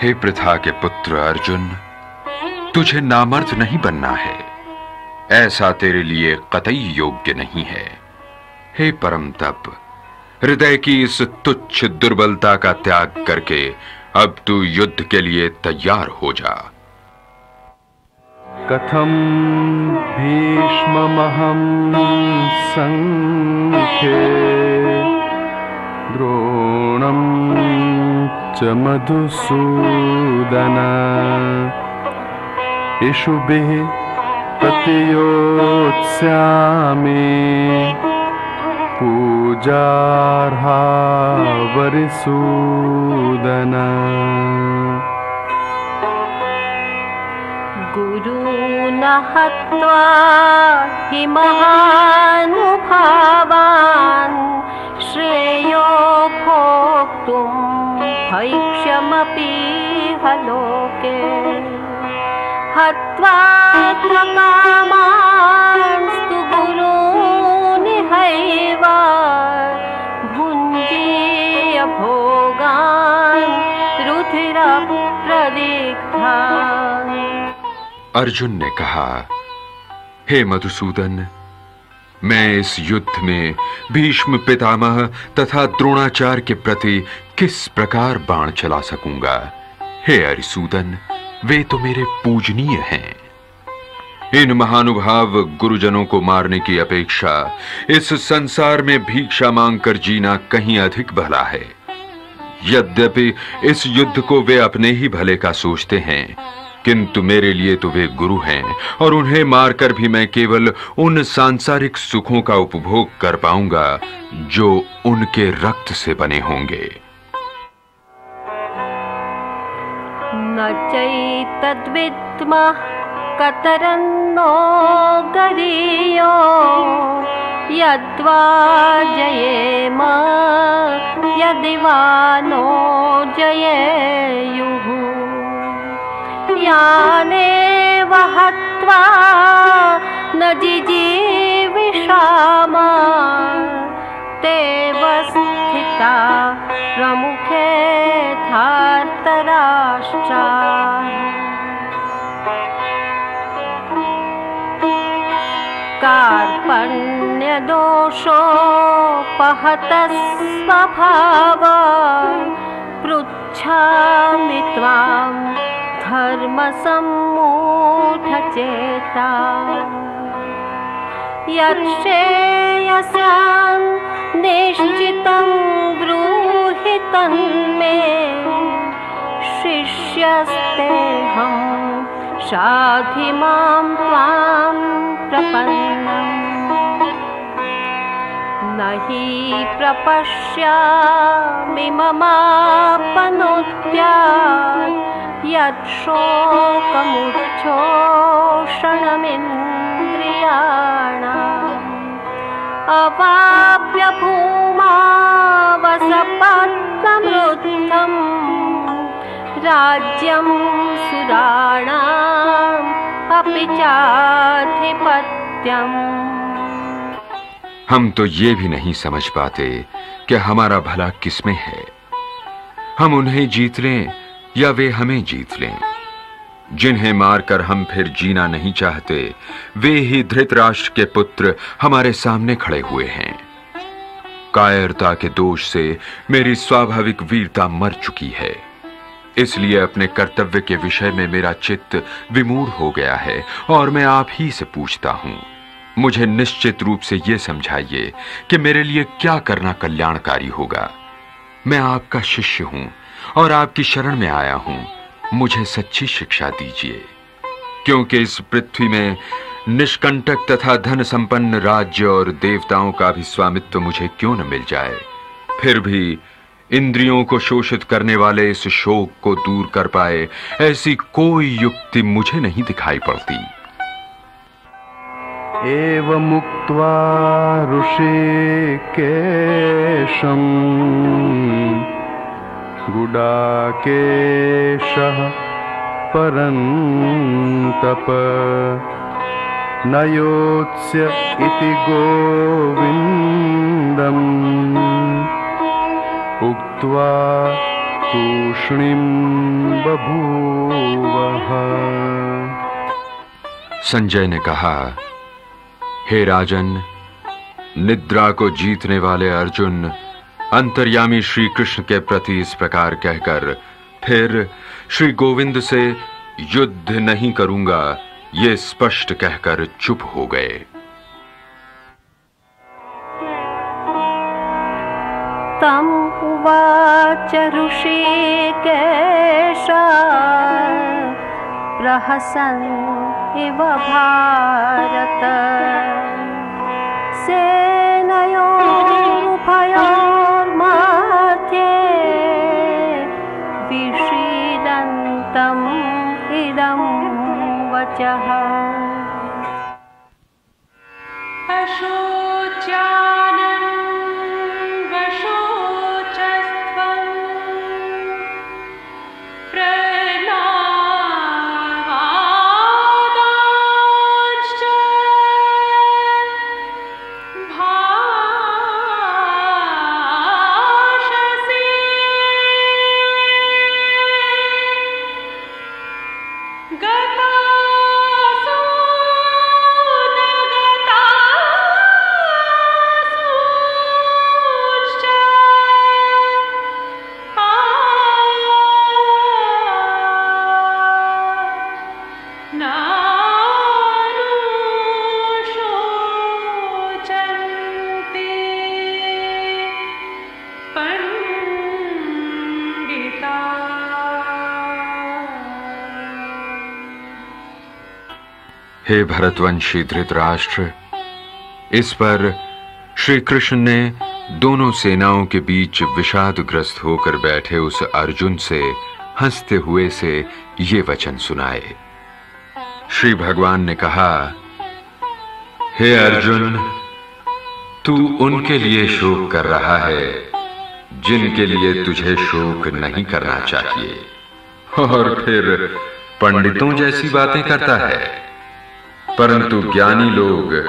Speaker 1: हे प्रथा के पुत्र अर्जुन, तुझे नामर्थ नहीं बनना है। ऐसा तेरे लिए कतई योग्य नहीं है। हे परम तप हृदय की इस तुच्छ दुर्बलता का त्याग करके अब तू युद्ध के लिए तैयार हो जा।
Speaker 3: कथं भीष्ममहं सङ्ख्ये द्रोणं च मधुसूदन इषुभिः प्रतियोत्स्यामि पूजार्हा वरिसूदन
Speaker 4: हत्वा हि महानुभावान् श्रेयो भोक्तुं भैक्ष्यमपीह लोके हत्वा कामांस्तु
Speaker 1: अर्जुन ने कहा, हे मधुसूदन, मैं इस युद्ध में भीष्म पितामह तथा द्रोणाचार्य के प्रति किस प्रकार बाण चला सकूँगा? हे अरिसूदन, वे तो मेरे पूजनीय हैं। इन महानुभाव गुरुजनों को मारने की अपेक्षा इस संसार में भिक्षा मांगकर जीना कहीं अधिक भला है। यद्यपि इस युद्ध को वे अपने ही भले का सोचते हैं किंतु मेरे लिए तो वे गुरु हैं, और उन्हें मारकर भी मैं केवल उन सांसारिक सुखों का उपभोग कर पाऊँगा, जो उनके रक्त से बने होंगे।
Speaker 4: न चैतद्विद्मः कतरन्नो गरीयो, यद्वा जयेम याने वहत्वा न जिजीविषामा ते वस्थिता प्रमुखे धार्तराश्च धातराष्टार्पण्यदोषोपहतस्वभाव पृच्छामि त्वाम्। धर्मसम्मूढचेता। यच्छेयस्यां निश्चितं ब्रूहि तन्मे। शिष्यस्तेऽहं शाधि मां त्वां प्रपन्नम् न हि प्रपश्यामि ममापनुद्यात् यच्छोकमुच्छोषणमिन्द्रियाणाम् अवाप्य भूमावसपत्नमृद्धम् राज्यं सुराणाम् अपि चाधिपत्यम्
Speaker 1: हम तो ये भी नहीं समझ पाते कि हमारा भला किसमें है। हम उन्हें जीत लें या वे हमें जीत लें। जिन्हें मारकर हम फिर जीना नहीं चाहते, वे ही धृतराष्ट्र के पुत्र हमारे सामने खड़े हुए हैं। कायरता के दोष से मेरी स्वाभाविक वीरता मर चुकी है। इसलिए अपने कर्तव्य के विषय में मेरा चित्त विमूढ़ हो गया है और मैं आप ही से पूछता हूँ, मुझे निश्चित रूप से यह समझाइए कि मेरे लिए क्या करना कल्याणकारी होगा। मैं आपका शिष्य हूँ और आपकी शरण में आया हूँ। मुझे सच्ची शिक्षा दीजिए, क्योंकि इस पृथ्वी में निष्कंटक तथा धन संपन्न राज्य और देवताओं का भी स्वामित्व मुझे क्यों न मिल जाए? फिर भी इंद्रियों को शोषित करने वाले इस शोक को दूर कर पाए, ऐसी कोई युक्ति मुझे नहीं दिखाई पड़ती।
Speaker 3: एवमुक्त्वा ऋषिकेशम्। गुडाकेशः परन्तप न योत्स्य इति गोविन्दम् उक्त्वा तूष्णीं बभूवः।
Speaker 1: संजय ने कहा, हे राजन, निद्रा को जीतने वाले अर्जुन अंतर्यामी श्री कृष्ण के प्रति इस प्रकार कहकर, फिर श्री गोविंद से युद्ध नहीं करूँगा, ये स्पष्ट कहकर चुप हो गए।
Speaker 4: तम् उवाच ऋषिकेश प्रहसन् इव भारत। सेनयोरुभयोर्मध्ये इदं वचः
Speaker 5: अशोच्यानन्
Speaker 1: हे भरतवंशी धृतराष्ट्र, इस पर श्री कृष्ण ने दोनों सेनाओं के बीच विषादग्रस्त होकर बैठे उस अर्जुन से, हँसते हुए से ये वचन सुनाए। श्री भगवान ने कहा, हे अर्जुन, तू उनके लिए शोक कर रहा है, जिनके लिए तुझे शोक नहीं करना चाहिए। और फिर पंडितों जैसी बातें करता है। परंतु ज्ञानी लोग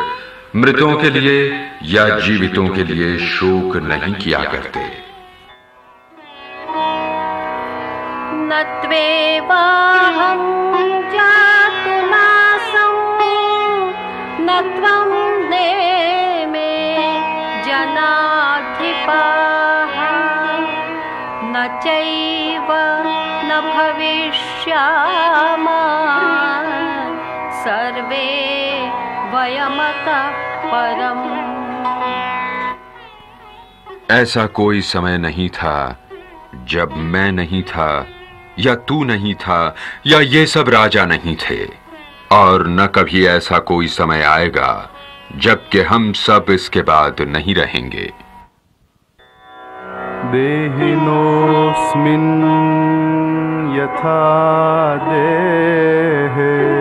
Speaker 1: मृतों के लिए या जीवितों के लिए शोक नहीं किया करते।
Speaker 4: न न चैव न भविष्यामः। परम्।
Speaker 1: ऐसा कोई समय नहीं था जब मैं नहीं था या तू नहीं था या ये सब राजा नहीं थे। और न कभी ऐसा कोई समय आएगा जबकि हम सब इसके बाद नहीं रहेंगे।
Speaker 3: देहिनोऽस्मिन् यथा देहे।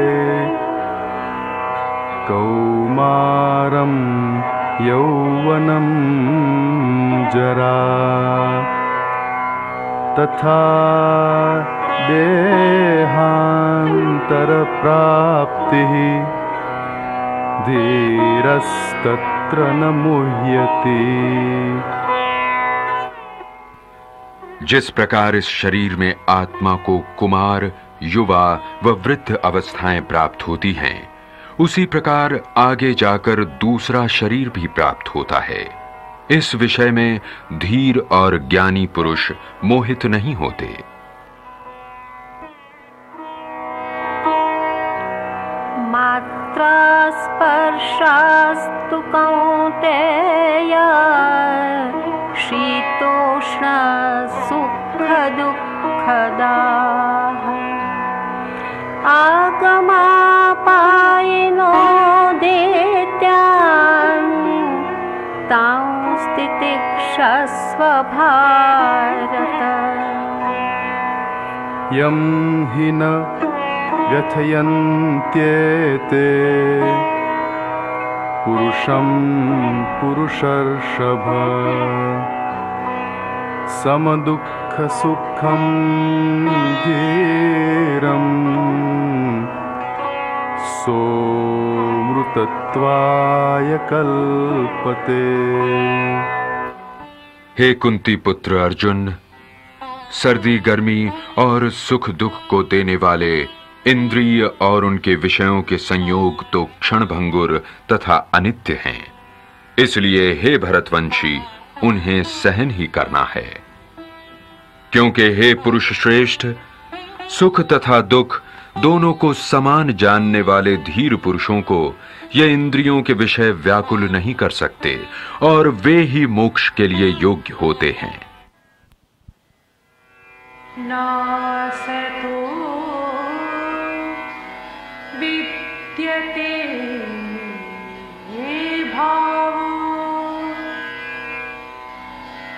Speaker 3: कौमारं यौवनं जरा तथा देहान्तरप्राप्तिः धीरस्तत्र न मुह्यति।
Speaker 1: जिस प्रकार इस शरीर में आत्मा को कुमार, युवा व वृद्ध अवस्थाएँ प्राप्त होती हैं उसी प्रकार आगे जाकर दूसरा शरीर भी प्राप्त होता है। इस विषय में धीर और ज्ञानी पुरुष मोहित नहीं होते।
Speaker 4: मात्रा स्पर्शास्तु कौन्तेय शीतोष्ण सुखदुःखदाः आगमापायिनो स्थितिक्षस्व भारत
Speaker 3: यं हि न व्यथयन्त्येते। पुरुषं पुरुषर्षभ। समदुःखसुखं धीरम् सोमृतत्वाय कल्पते
Speaker 1: हे कुंती पुत्र अर्जुन, सर्दी, गर्मी और सुख दुख को देने वाले इंद्रिय और उनके विषयों के संयोग तो क्षण भंगुर तथा अनित्य हैं। इसलिए हे भरतवंशी, उन्हें सहन ही करना है। क्योंकि हे पुरुष श्रेष्ठ, सुख तथा दुख दोनों को समान जानने वाले धीर पुरुषों को ये इंद्रियों के विषय व्याकुल नहीं कर सकते, और वे ही मोक्ष के लिए योग्य होते हैं।
Speaker 5: नासतो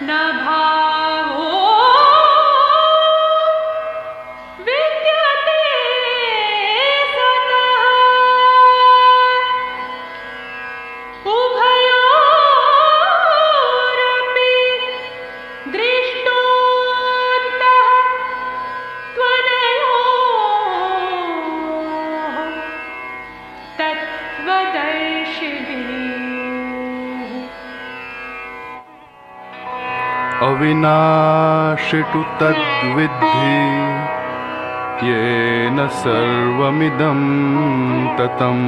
Speaker 5: न भावो तत्त्वदर्शिभिः
Speaker 3: अविनाशि तु तद्विद्धि येन सर्वमिदं ततम्।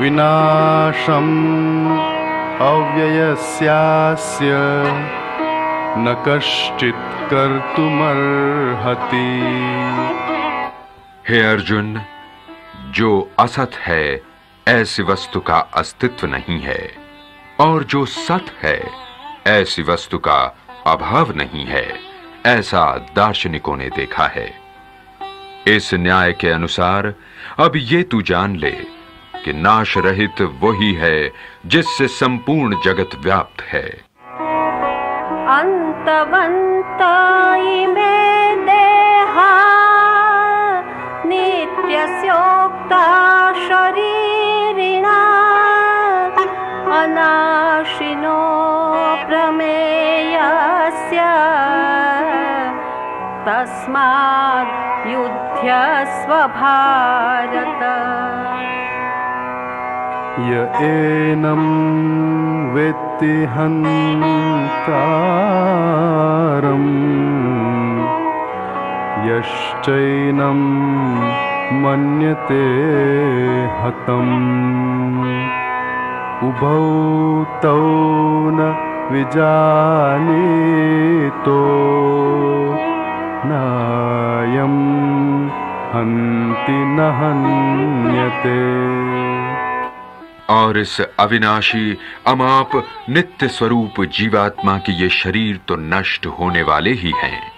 Speaker 3: विनाशम् अव्ययस्यास्य न कश्चित् कर्तुमर्हति।
Speaker 1: हे अर्जुन, जो असत है, ऐसी वस्तु का अस्तित्व नहीं है, और जो सत है ऐसी वस्तु का अभाव नहीं है। ऐसा दार्शनिकों ने देखा है। इस न्याय के अनुसार, अब ये तू जान ले कि नाश रहित वही है जिससे संपूर्ण जगत व्याप्त है।
Speaker 4: अन्तवन्त में देहा नित्यस्योक्ता शरीरिणा तस्मात् युध्य युध्यस्व भारत
Speaker 3: य एनं वेत्ति हन्तारम् यश्चैनं मन्यते हतम्। उभौ तौ न विजानीतो नायं हन्ति न हन्यते
Speaker 1: और इस अविनाशी, अमाप नित्य स्वरूप जीवात्मा की ये शरीर तो नष्ट होने वाले ही हैं।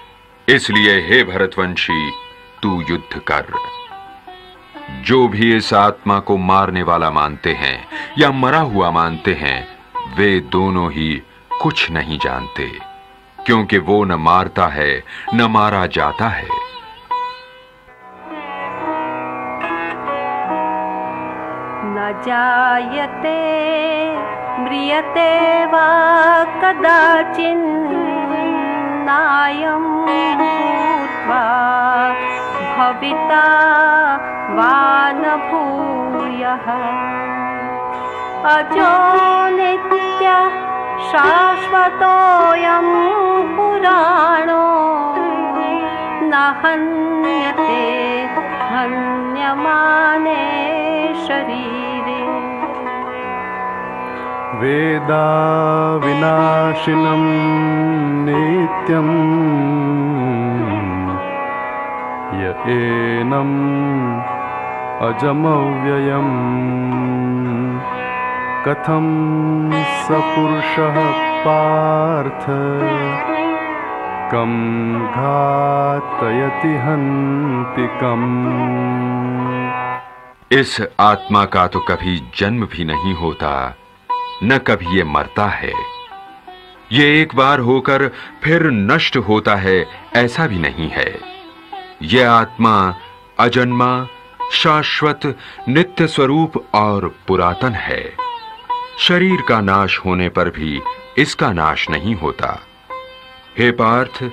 Speaker 1: इसलिए हे भरतवंशी, तू युद्ध कर। जो भी इस आत्मा को मारने वाला मानते हैं या मरा हुआ मानते हैं, वे दोनों ही कुछ नहीं जानते। क्योंकि वो न मारता है, न मारा जाता है।
Speaker 4: न जायते, म्रियते वा कदाचिन्नायं भूत्वा, भविता वा न भूयः। अजो नित्यः शाश्वतोऽयं पुराणो न हन्यते हन्यमाने शरीरे।
Speaker 3: वेदा विनाशिनं नित्यम् य एनम् अजमव्ययम् कथं स पुरुषः पार्थ? कं घातयति हन्तिकम्
Speaker 1: इस आत्मा का तो कभी जन्म भी नहीं होता, न कभी ये मरता है। ये एक बार होकर फिर नष्ट होता है, ऐसा भी नहीं है। यह आत्मा अजन्मा, शाश्वत, नित्य स्वरूप और पुरातन है। शरीर का नाश होने पर भी इसका नाश नहीं होता। हे पार्थ,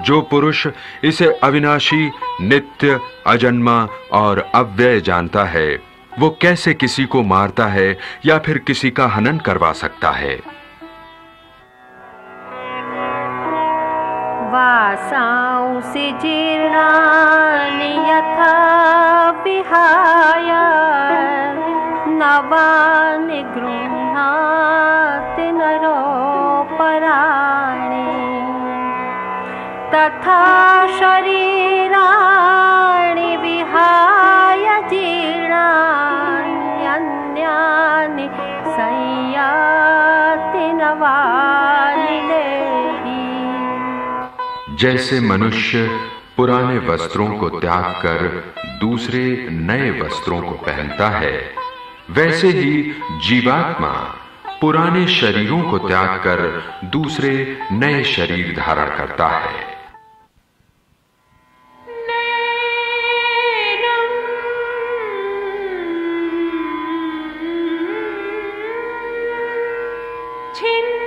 Speaker 1: जो पुरुष इसे अविनाशी, नित्य, अजन्मा और अव्यय जानता है, वो कैसे किसी को मारता है या फिर किसी का हनन करवा सकता है?
Speaker 4: वासांसि जीर्णानि यथा विहाय। नवानि गृह्णाति नरोपराणि तथा शरीराणि विहाय जीर्णान्यन्यानि संयाति नवानि
Speaker 1: जैसे मनुष्य पुराने वस्त्रों को त्याग कर दूसरे नए वस्त्रों को पहनता है वैसे ही जीवात्मा पुराने शरीरों को त्याग कर दूसरे नए शरीर धारण करता है।
Speaker 5: छिन्दन्ति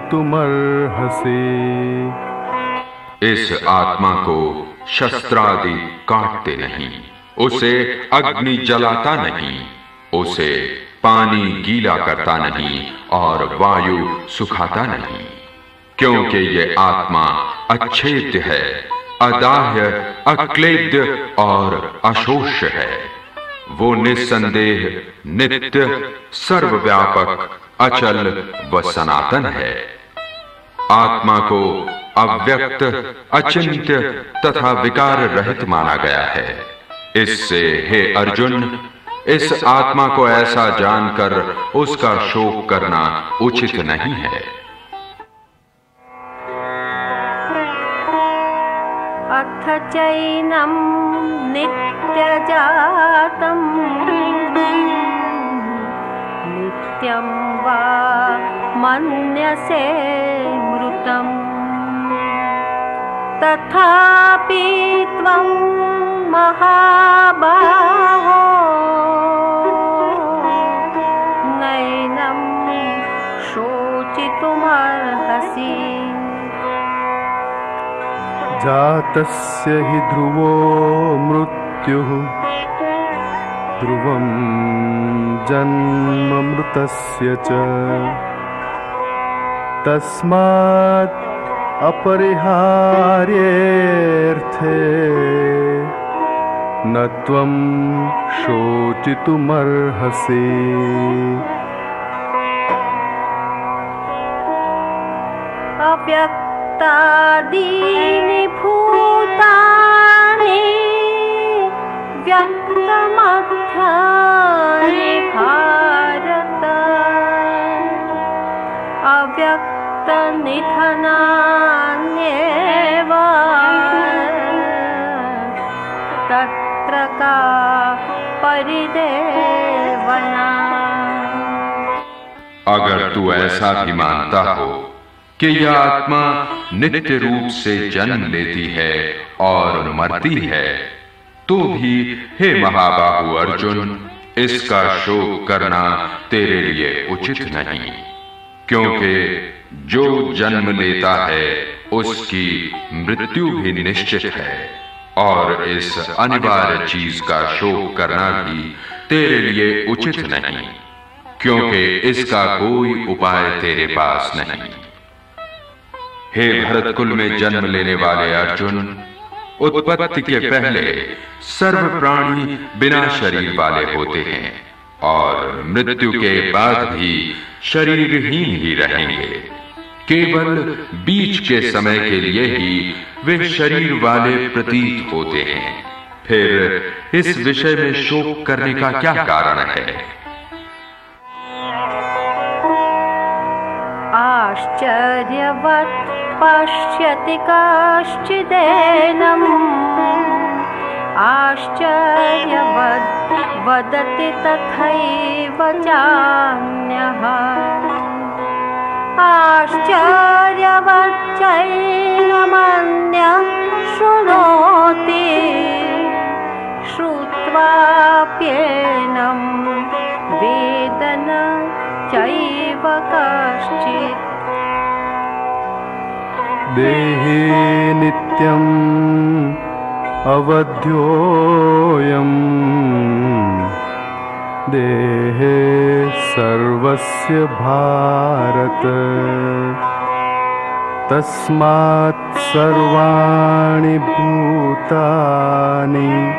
Speaker 3: नानुशोचितुमर्हसि
Speaker 1: इस आत्मा को शस्त्रादि काटते नहीं, उसे अग्नि जलाता नहीं, उसे पानी गीला करता नहीं और वायु सुखाता नहीं। क्योंकि ये आत्मा अच्छेद्य है, अदाह्य, अक्लेद्य और अशोष्य है। वो निस्संदेह, नित्य, सर्वव्यापक, अचल व सनातन है। आत्मा को अव्यक्त, अचिंत्य तथा विकार रहित माना गया है। इससे हे अर्जुन, इस आत्मा को ऐसा जानकर उसका शोक करना उचित नहीं है।
Speaker 4: अथ चैनं नित्यजातम्। नित्यं वा मन्यसे। मृतम् तथापि त्वं महाबाहो। नैनं शोचितुमर्हसि।
Speaker 3: जातस्य हि ध्रुवो मृत्युः। ध्रुवं जन्ममृतस्य च तस्मात् अपरिहार्येऽर्थे न त्वं शोचितुमर्हसि।
Speaker 4: अव्यक्तादीनि भूतानि व्यक्तमध्यानि भारत अव्यक्तनिधनान्येव तत्र का परिदेवना।
Speaker 1: अगर तू ऐसा भी मानता हो कि यह आत्मा नित्य रूप से जन्म लेती है और मरती है तो भी हे महाबाहु अर्जुन, इसका शोक करना तेरे लिए उचित नहीं, क्योंकि जो जन्म लेता है, उसकी मृत्यु भी निश्चित है। और इस अनिवार्य चीज़ का शोक करना भी तेरे लिए उचित नहीं, क्योंकि इसका कोई उपाय तेरे पास नहीं। हे भरत कुल में जन्म लेने वाले अर्जुन, उत्पत्ति के पहले सर्व प्राणी बिना शरीर वाले होते हैं, और मृत्यु के बाद भी शरीरहीन ही रहेंगे। केवल बीच के समय के लिए ही वे शरीर वाले प्रतीत होते हैं। फिर इस विषय में शोक करने का क्या कारण है?
Speaker 4: आश्चर्यवत् पश्यति काश्चिदेनम्। आश्चर्यवद् वदति तथैव चान्यः। आश्चर्यवच्चैनमन्यः शृणोति श्रुत्वाप्येनं वेदन चैव कश्चित्।
Speaker 3: देहे नित्यम् अवध्योऽयम् देहे सर्वस्य भारत। तस्मात् सर्वाणि भूतानि,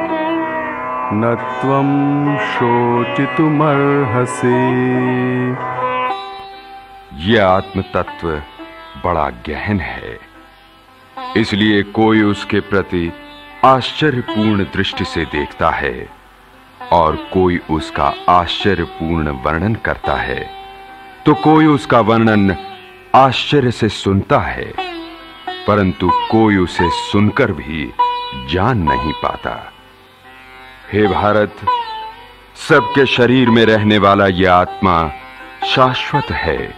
Speaker 3: न त्वं शोचितुमर्हसि।
Speaker 1: यह आत्म तत्व बड़ा गहन है। इसलिए कोई उसके प्रति आश्चर्यपूर्ण दृष्टि से देखता है। और कोई उसका आश्चर्यपूर्ण वर्णन करता है तो कोई उसका वर्णन आश्चर्य से सुनता है, परंतु कोई उसे सुनकर भी जान नहीं पाता। हे भारत, सबके शरीर में रहने वाला यह आत्मा शाश्वत है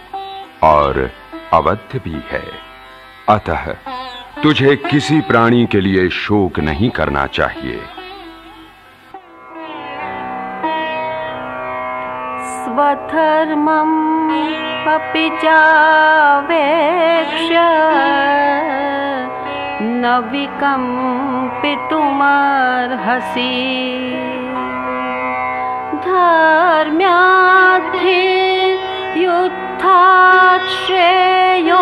Speaker 1: और अवध्य भी है। अतः तुझे किसी प्राणी के लिए शोक नहीं करना चाहिए।
Speaker 4: स्वधर्मम् अपि चावेक्ष्य न विकम्पितुमर्हसि। धर्म्याद्धि युद्धात् श्रेयोऽन्यत्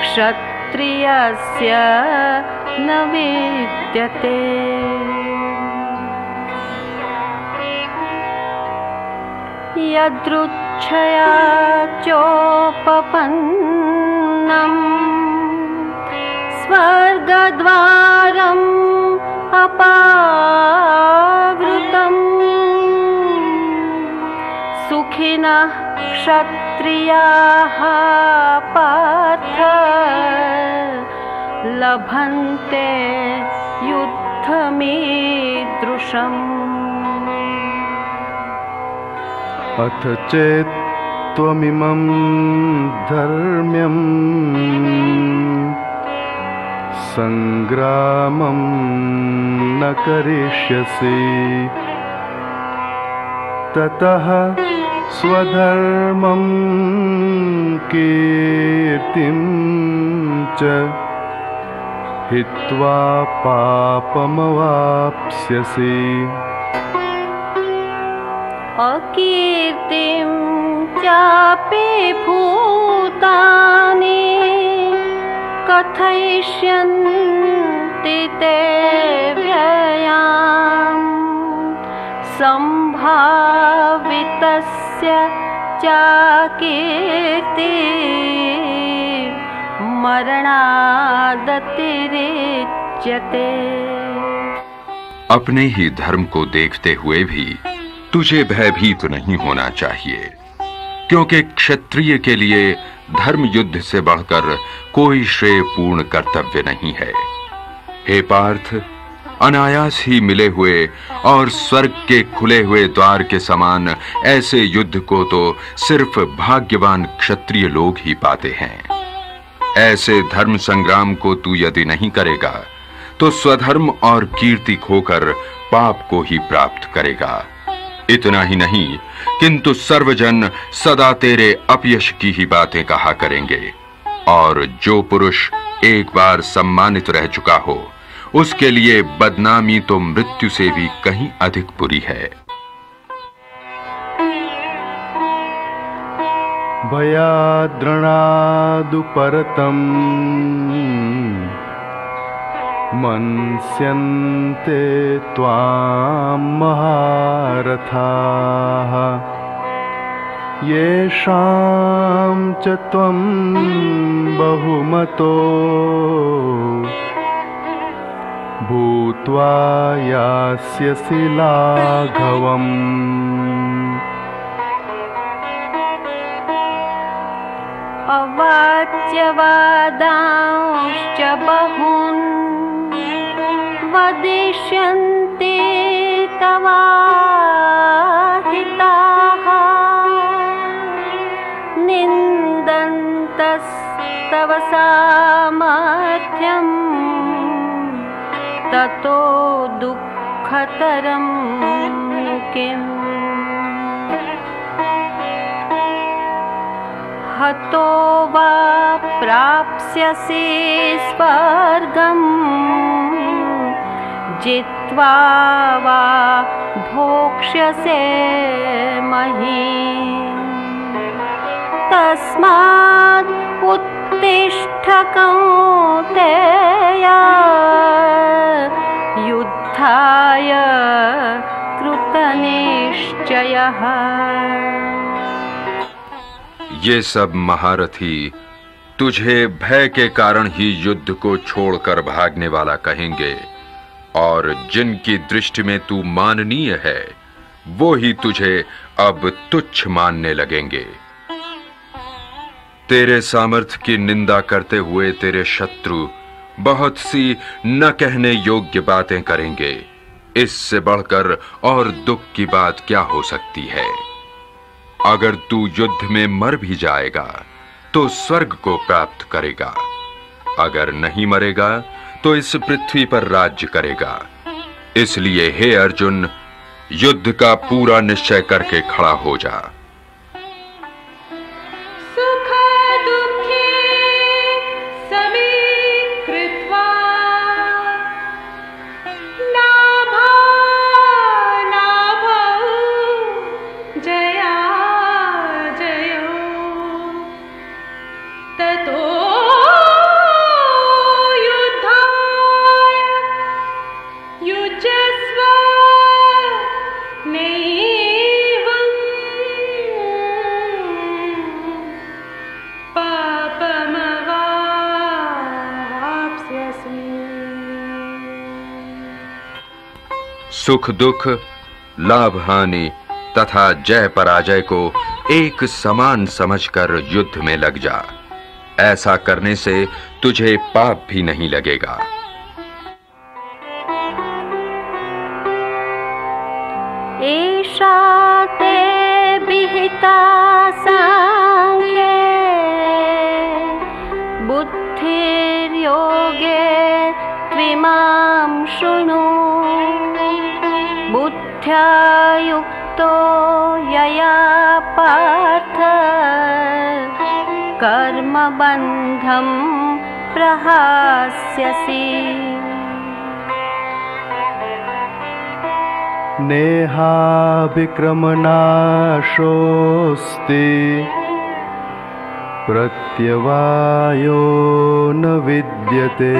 Speaker 4: क्षत्रियस्य न विद्यते यदृच्छया चोपपन्नम् स्वर्गद्वारम् अपावृतम्। सुखिनः क्षत्रियाः पार्थ लभन्ते युद्धमीदृशम्
Speaker 3: अथ चेत् त्वमिमं धर्म्यम् सङ्ग्रामं न करिष्यसि। ततः स्वधर्मं कीर्तिं च हित्वा पापमवाप्स्यसि
Speaker 4: अकीर्तिं चापि भूतानि, कथयिष्यन्ति ते व्ययाम् सम्भावितस्य चाकीर्ति, मरणादतिरिच्यते।
Speaker 1: अपने ही धर्म को देखते हुए भी तुझे भयभीत नहीं होना चाहिए, क्योंकि क्षत्रिय के लिए धर्म युद्ध से बढ़कर कोई श्रेय पूर्ण कर्तव्य नहीं है। हे पार्थ, अनायास ही मिले हुए और स्वर्ग के खुले हुए द्वार के समान ऐसे युद्ध को तो सिर्फ़ भाग्यवान क्षत्रिय लोग ही पाते हैं। ऐसे धर्म संग्राम को तू यदि नहीं करेगा तो स्वधर्म और कीर्ति खोकर पाप को ही प्राप्त करेगा। इतना ही नहीं, किंतु सर्वजन सदा तेरे अपयश की ही बातें कहा करेंगे। और जो पुरुष एक बार सम्मानित रह चुका हो, उसके लिए बदनामी तो मृत्यु से भी कहीं अधिक बुरी है।
Speaker 3: भयाद्रणादुपरतम्। मन्स्यन्ते त्वां महारथाः। येषां च त्वं बहुमतो। भूत्वा यास्यसि लाघवम्
Speaker 4: अवाच्यवादांश्च बहून् वदिष्यन्ति तवाहिताः। निन्दन्तस्तव सामर्थ्यम् ततो दुःखतरं किम्? हतो वा प्राप्स्यसि स्वर्गम् जित्वा वा भोक्ष्यसे मही। तस्मात् उत्तिष्ठ युद्धाय कृतनिश्चयः।
Speaker 1: ये सब महारथी, तुझे भय के कारण ही युद्ध को छोड़कर भागने वाला कहेंगे। और जिनकी दृष्टि में तू माननीय है, वो ही तुझे अब तुच्छ मानने लगेंगे। तेरे सामर्थ्य की निंदा करते हुए तेरे शत्रु बहुत सी न कहने योग्य बातें करेंगे। इससे बढ़कर और दुख की बात क्या हो सकती है? अगर तू युद्ध में मर भी जाएगा तो स्वर्ग को प्राप्त करेगा। अगर नहीं मरेगा तो इस पृथ्वी पर राज्य करेगा। इसलिए हे अर्जुन, युद्ध का पूरा निश्चय करके खड़ा हो जा।
Speaker 5: सुख दुख,
Speaker 1: लाभ हानि तथा जय पराजय को एक समान समझकर युद्ध में लग जा। ऐसा करने से तुझे पाप भी नहीं लगेगा।
Speaker 4: साङ्ख्ये बुद्धिर्योगे त्विमां बुद्ध्या युक्तो यया पार्थ कर्मबन्धं प्रहास्यसि।
Speaker 3: नेहाभिक्रमनाशोऽस्ति। प्रत्यवायो न विद्यते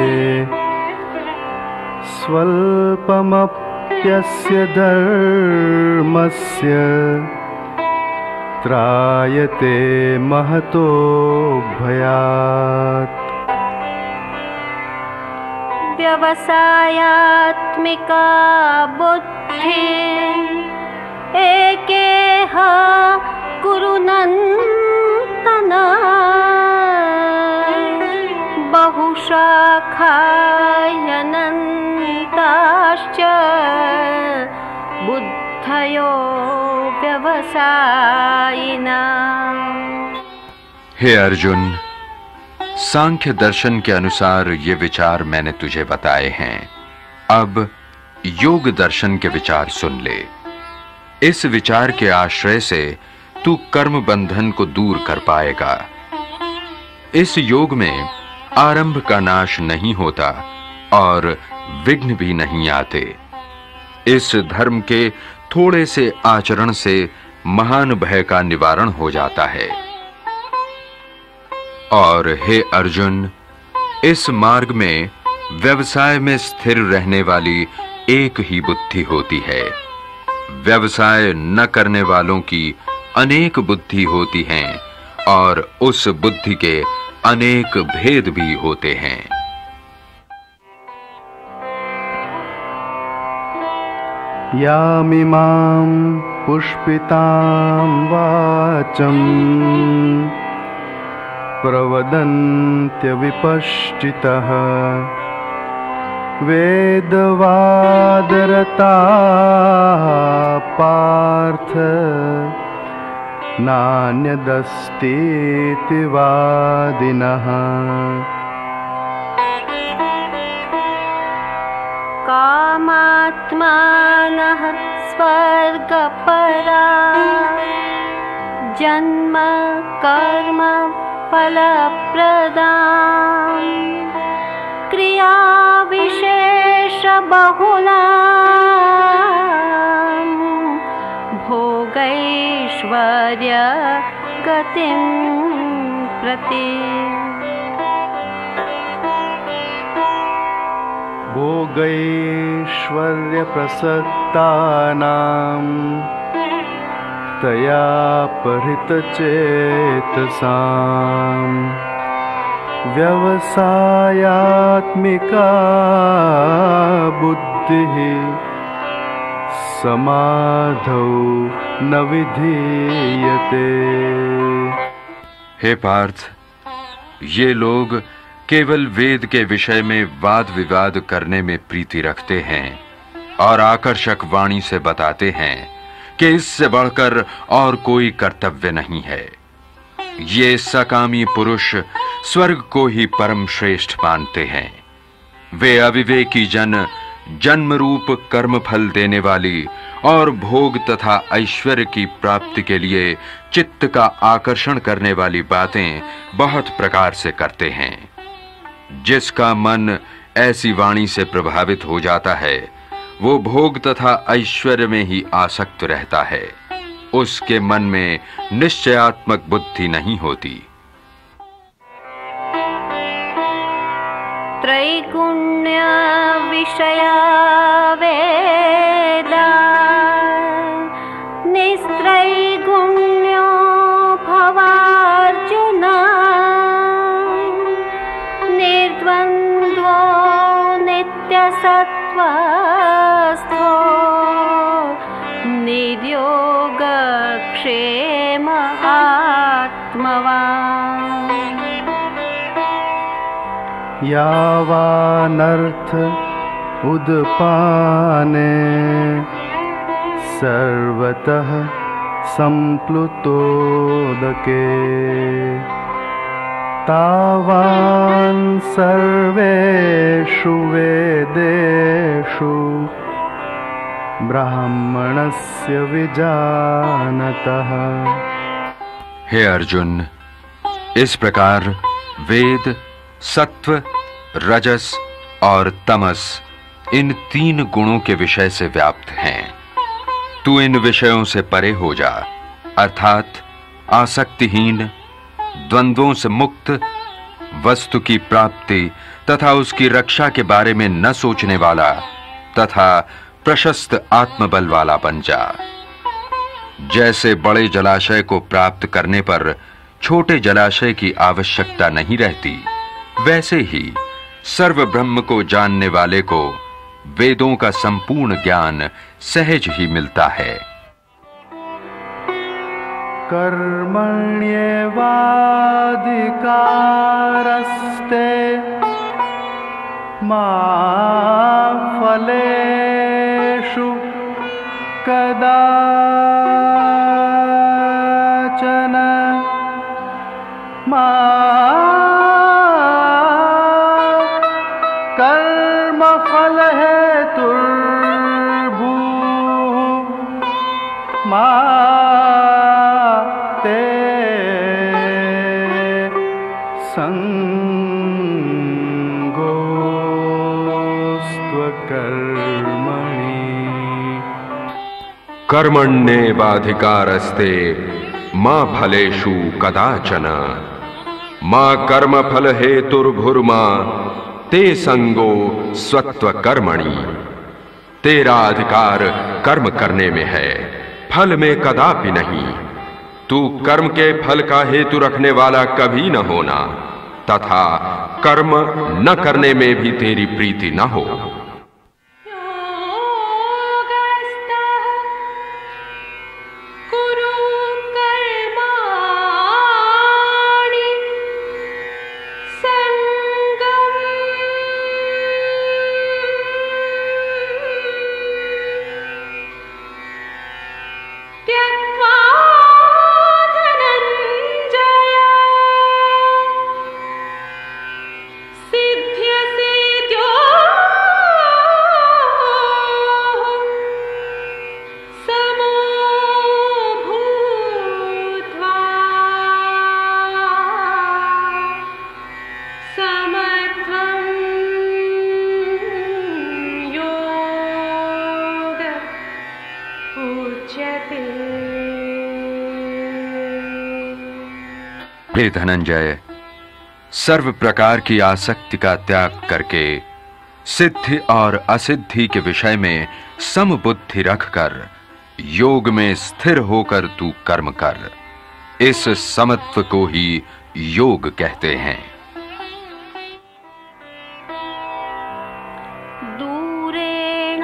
Speaker 3: स्वल्पमप्यस्य धर्मस्य त्रायते महतो भयात्।
Speaker 4: व्यवसायात्मिका बुद्धि एकेह कुरुनन्तन बहुशाखायनन्ताश्च बुद्धयो
Speaker 1: हे अर्जुन, सांख्य दर्शन के अनुसार ये विचार मैंने तुझे बताए हैं। अब योग दर्शन के विचार सुन ले। इस विचार के आश्रय से तू कर्म बंधन को दूर कर पाएगा। इस योग में आरंभ का नाश नहीं होता और विघ्न भी नहीं आते। इस धर्म के थोड़े से आचरण से महान भय का निवारण हो जाता है। और हे अर्जुन, इस मार्ग में व्यवसाय में स्थिर रहने वाली एक ही बुद्धि होती है। व्यवसाय न करने वालों की अनेक बुद्धि होती हैं और उस बुद्धि के अनेक भेद भी होते हैं।
Speaker 3: यामिमां पुष्पितां वाचम् प्रवदन्त्यविपश्चितः। वेदवादरता पार्थ। नान्यदस्तीति वादिनः
Speaker 4: कामात्मानः स्वर्गपरा। जन्म कर्म फलप्रदा क्रियाविशेषबहुला भोगैश्वर्य गतिं प्रति
Speaker 3: भोगैश्वर्यप्रसक्तानाम् तया परितचेतसाम्। व्यवसायात्मिका बुद्धिः समाधौ न विधीयते।
Speaker 1: हे पार्थ ये लोग केवल वेद के विषय में वाद विवाद करने में प्रीति रखते हैं और आकर्षक वाणी से बताते हैं कि इससे बढ़कर और कोई कर्तव्य नहीं है। ये सकामी पुरुष स्वर्ग को ही परम श्रेष्ठ मानते हैं। वे अविवेकी जन जन्म रूप कर्म फल देने वाली और भोग तथा ऐश्वर्य की प्राप्ति के लिए चित्त का आकर्षण करने वाली बातें बहुत प्रकार से करते हैं। जिसका मन ऐसी वाणी से प्रभावित हो जाता है, वो भोग तथा ऐश्वर्य में ही आसक्त रहता है। उसके मन में निश्चयात्मक बुद्धि नहीं होती।
Speaker 4: त्रैगुण्य विषया
Speaker 3: यावानर्थ उदपाने सर्वतः सम्प्लुतोदके तावान् सर्वेषु वेदेषु ब्राह्मणस्य विजानतः।
Speaker 1: हे अर्जुन इस प्रकार वेद सत्व, रजस और तमस इन तीन गुणों के विषय से व्याप्त हैं। तू इन विषयों से परे हो जा, अर्थात आसक्तिहीन, द्वंद्वों से मुक्त, वस्तु की प्राप्ति तथा उसकी रक्षा के बारे में न सोचने वाला तथा प्रशस्त आत्मबल वाला बन जा। जैसे बड़े जलाशय को प्राप्त करने पर छोटे जलाशय की आवश्यकता नहीं रहती वैसे ही सर्व ब्रह्म को जानने वाले को वेदों का संपूर्ण ज्ञान सहज ही मिलता है।
Speaker 3: कर्मण्येवाधिकारस्ते मा फलेषु कदाचन
Speaker 1: कर्मण्येवाधिकारस्ते माँ फलेषु कदाचन। माँ कर्मफल हेतुर्भुर्मा ते संगो स्वत्व कर्मणि तेरा अधिकार कर्म करने में है। फल में कदापि नहीं। तू कर्म के फल का हेतु रखने वाला कभी न होना। तथा कर्म न करने में भी तेरी प्रीति न हो। धनंजय सर्व प्रकार की आसक्ति का त्याग करके सिद्धि और असिद्धि के विषय में समबुद्धि रखकर योग में स्थिर होकर तू कर्म कर। इस समत्व को ही योग कहते हैं।
Speaker 4: दूरेण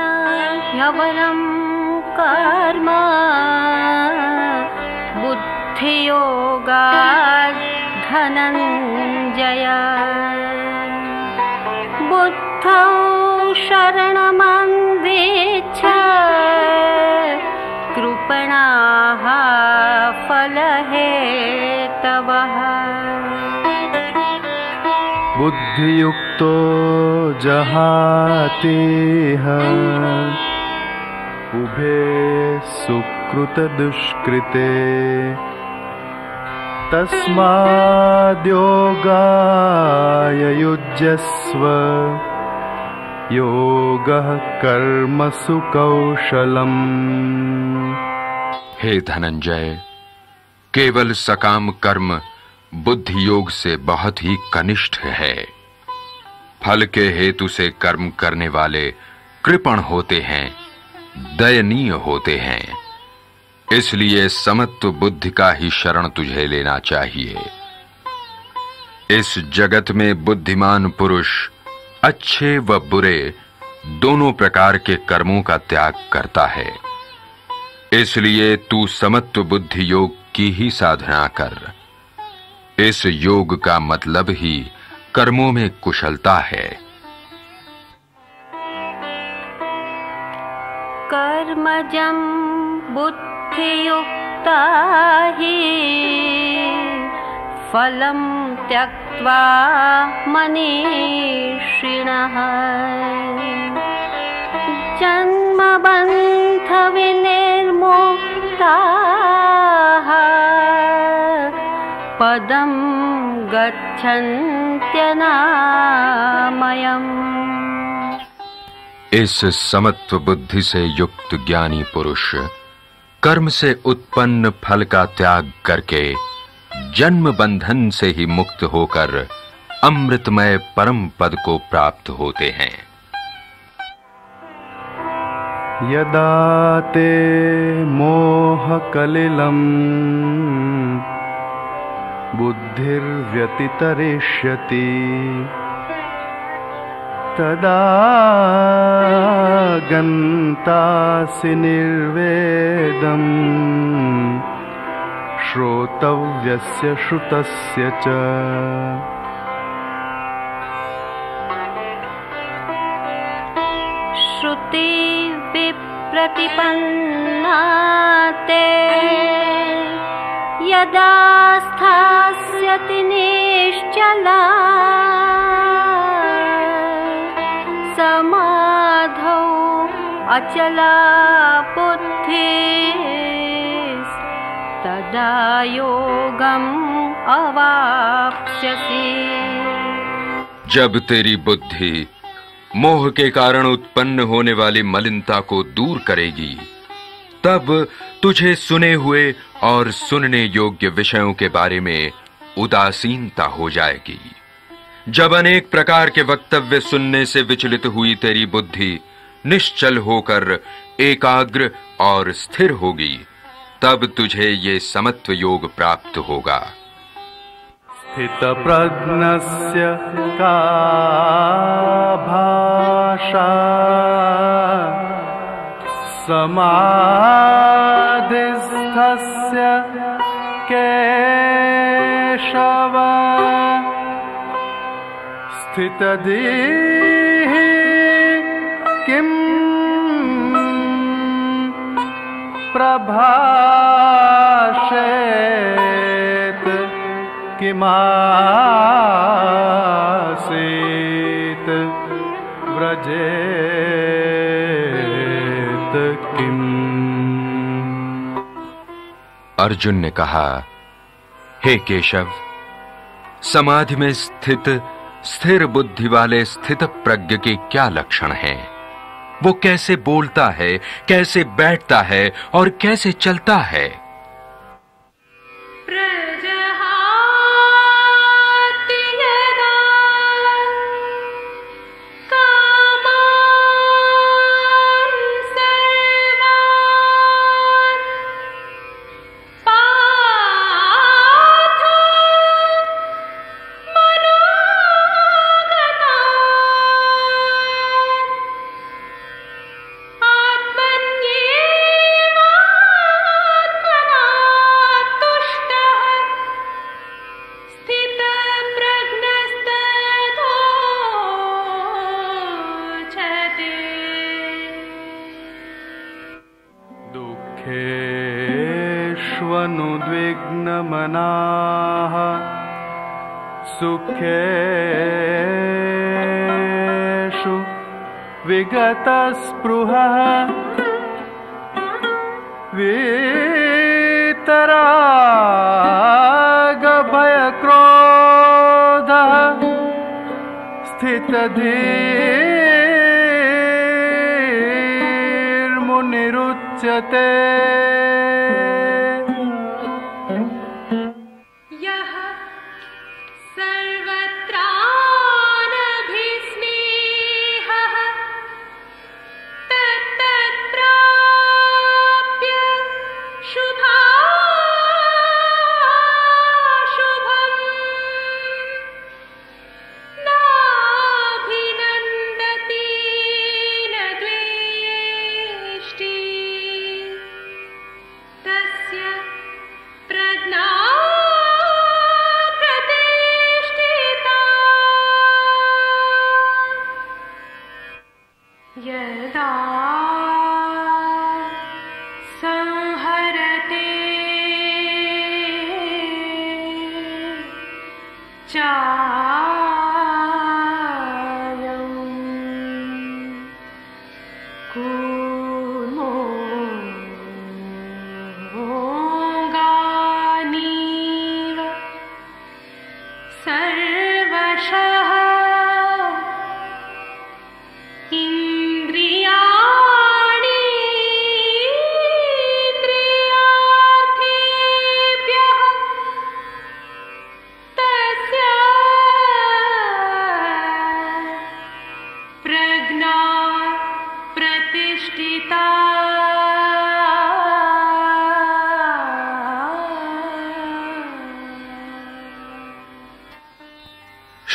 Speaker 4: कर्म बुद्धियोगात् धनञ्जय बुद्धौ शरणमन्दिरम् पृच्छ कृपणाः फलहेतवः।
Speaker 3: बुद्धियुक्तो जहातेह। उभे सुकृतदुष्कृते तस्माद्योगाय युज्यस्व योगः कर्मसु कौशलम्
Speaker 1: हे धनंजय, केवल सकाम कर्म बुद्धि योग से बहुत ही कनिष्ठ है। फल के हेतु से कर्म करने वाले कृपण होते हैं, दयनीय होते हैं। इसलिए समत्व बुद्धि का ही शरण तुझे लेना चाहिए। इस जगत में बुद्धिमान पुरुष, अच्छे व बुरे, दोनों प्रकार के कर्मों का त्याग करता है। इसलिए तू समत्व बुद्धि योग की ही साधना कर। इस योग का मतलब ही कर्मों में कुशलता है।
Speaker 4: कर्मजं बुद्धियुक्ता हि फलं त्यक्त्वा मनीषिणः। जन्मबन्धविनिर्मुक्ताः। पदं गच्छन्त्यनामयम्।
Speaker 1: इस समत्व बुद्धि से युक्त ज्ञानी पुरुष कर्म से उत्पन्न फल का त्याग करके जन्म बंधन से ही मुक्त होकर अमृतमय परम पद को प्राप्त होते हैं।
Speaker 3: यदा ते मोह मोहकलिलम् बुद्धिर्व्यतितरिष्यति। तदा गन्तासि निर्वेदम्। श्रोतव्यस्य श्रुतस्य च।
Speaker 4: श्रुति विप्रतिपन्ना ते यदा स्थास्यति निश्चला अचला बुद्धिस्तदा योगम् अवाप्स्यसि।
Speaker 1: जब तेरी बुद्धि मोह के कारण उत्पन्न होने वाली मलिनता को दूर करेगी, तब तुझे सुने हुए और सुनने योग्य विषयों के बारे में उदासीनता हो जाएगी। जब अनेक प्रकार के वक्तव्य सुनने से विचलित हुई तेरी बुद्धि निश्चल होकर एकाग्र और स्थिर होगी। तब तुझे ये समत्व योग प्राप्त होगा।
Speaker 3: स्थितप्रज्ञस्य का भाषा समाधिस्थस्य केशव। स्थितधीः किम् प्रभाषेत् किमासीत् व्रजेत किम्
Speaker 1: अर्जुन ने कहा, हे केशव, समाधि में स्थित स्थिर बुद्धि वाले स्थित प्रज्ञ के क्या लक्षण हैं? वो कैसे बोलता है कैसे बैठता है और कैसे चलता है।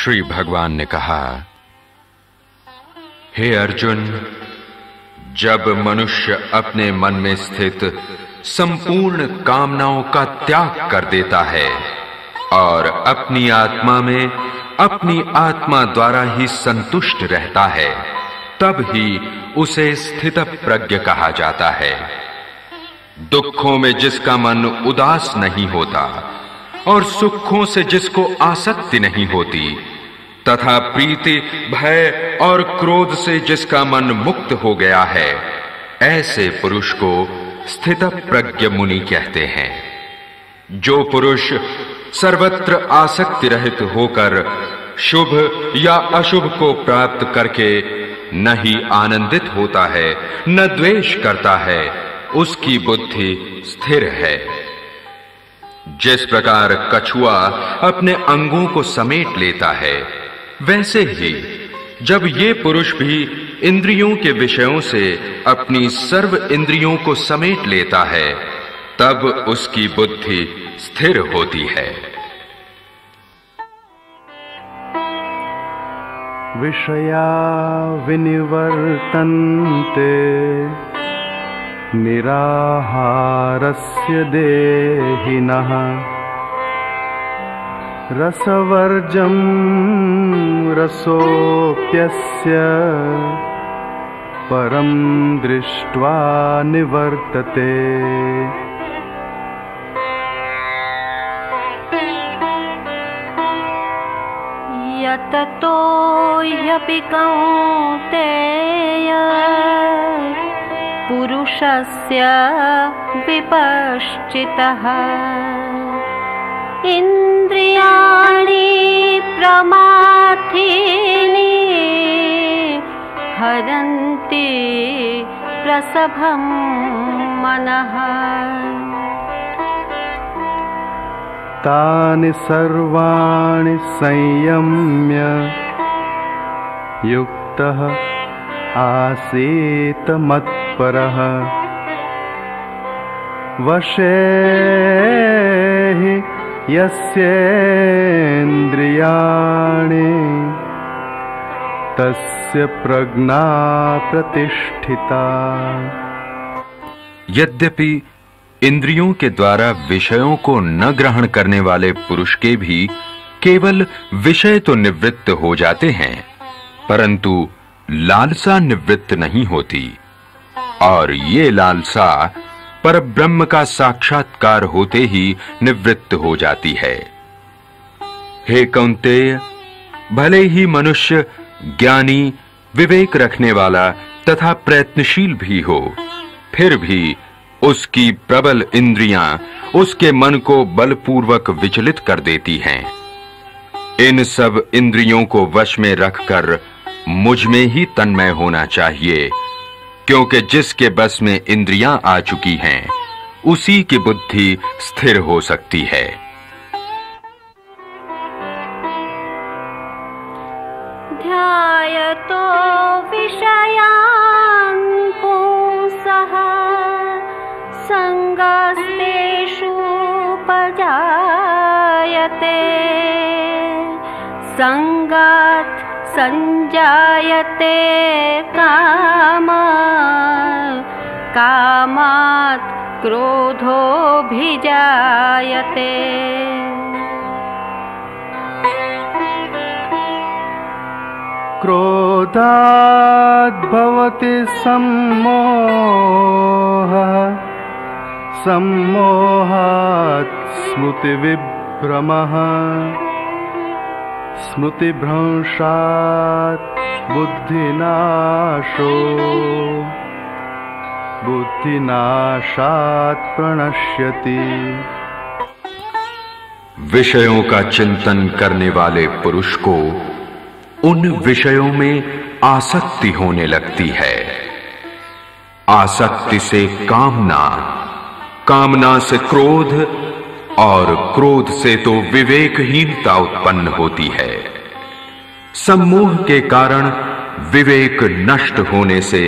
Speaker 1: श्री भगवान ने कहा, हे अर्जुन, जब मनुष्य अपने मन में स्थित संपूर्ण कामनाओं का त्याग कर देता है और अपनी आत्मा में अपनी आत्मा द्वारा ही संतुष्ट रहता है, तब ही उसे स्थित प्रज्ञ कहा जाता है। दुखों में जिसका मन उदास नहीं होता और सुखों से जिसको आसक्ति नहीं होती तथा प्रीति, भय और क्रोध से जिसका मन मुक्त हो गया है, ऐसे पुरुष को स्थित प्रज्ञ मुनि कहते हैं। जो पुरुष सर्वत्र आसक्ति रहित होकर शुभ या अशुभ को प्राप्त करके न ही आनंदित होता है, न द्वेष करता है, उसकी बुद्धि स्थिर है। जिस प्रकार कछुआ अपने अंगों को समेट लेता है वैसे ही, जब ये पुरुष भी इंद्रियों के विषयों से अपनी सर्व इंद्रियों को समेट लेता है, तब उसकी बुद्धि स्थिर होती है।
Speaker 3: विषया विनिवर्तन्ते, निराहारस्य देहिनः। रसवर्जं रसोऽप्यस्य परं दृष्ट्वा निवर्तते।
Speaker 4: यततो ह्यपि कौन्तेय पुरुषस्य विपश्चितः इन्द्रियाणि प्रमाथीनि हरन्ति प्रसभं मनः।
Speaker 3: तानि सर्वाणि संयम्य युक्तः आसीत मत्परः। वशे हि यस्येन्द्रियाणि तस्य प्रज्ञा प्रतिष्ठिता।
Speaker 1: यद्यपि इंद्रियों के द्वारा विषयों को न ग्रहण करने वाले पुरुष के भी केवल विषय तो निवृत्त हो जाते हैं, परंतु लालसा निवृत्त नहीं होती। और ये लालसा पर ब्रह्म का साक्षात्कार होते ही निवृत्त हो जाती है। हे कौंतेय, भले ही मनुष्य ज्ञानी, विवेक रखने वाला तथा प्रयत्नशील भी हो, फिर भी उसकी प्रबल इंद्रियाँ उसके मन को बलपूर्वक विचलित कर देती हैं। इन सब इंद्रियों को वश में रखकर मुझमें ही तन्मय होना चाहिए। क्योंकि जिसके बस में इंद्रियाँ आ चुकी हैं, उसी की बुद्धि स्थिर हो सकती है।
Speaker 4: ध्यायतो विषयान् सञ्जायते काम कामात् क्रोधोऽभिजायते।
Speaker 3: क्रोधाद्भवति सम्मोहः। सम्मोहात् स्मृतिविभ्रमः स्मृतिभ्रंशात् बुद्धिनाशो। बुद्धिनाशात् प्रणश्यति।
Speaker 1: विषयों का चिंतन करने वाले पुरुष को उन विषयों में आसक्ति होने लगती है। आसक्ति से कामना कामना से क्रोध और क्रोध से तो विवेकहीनता उत्पन्न होती है। सम्मोह के कारण विवेक नष्ट होने से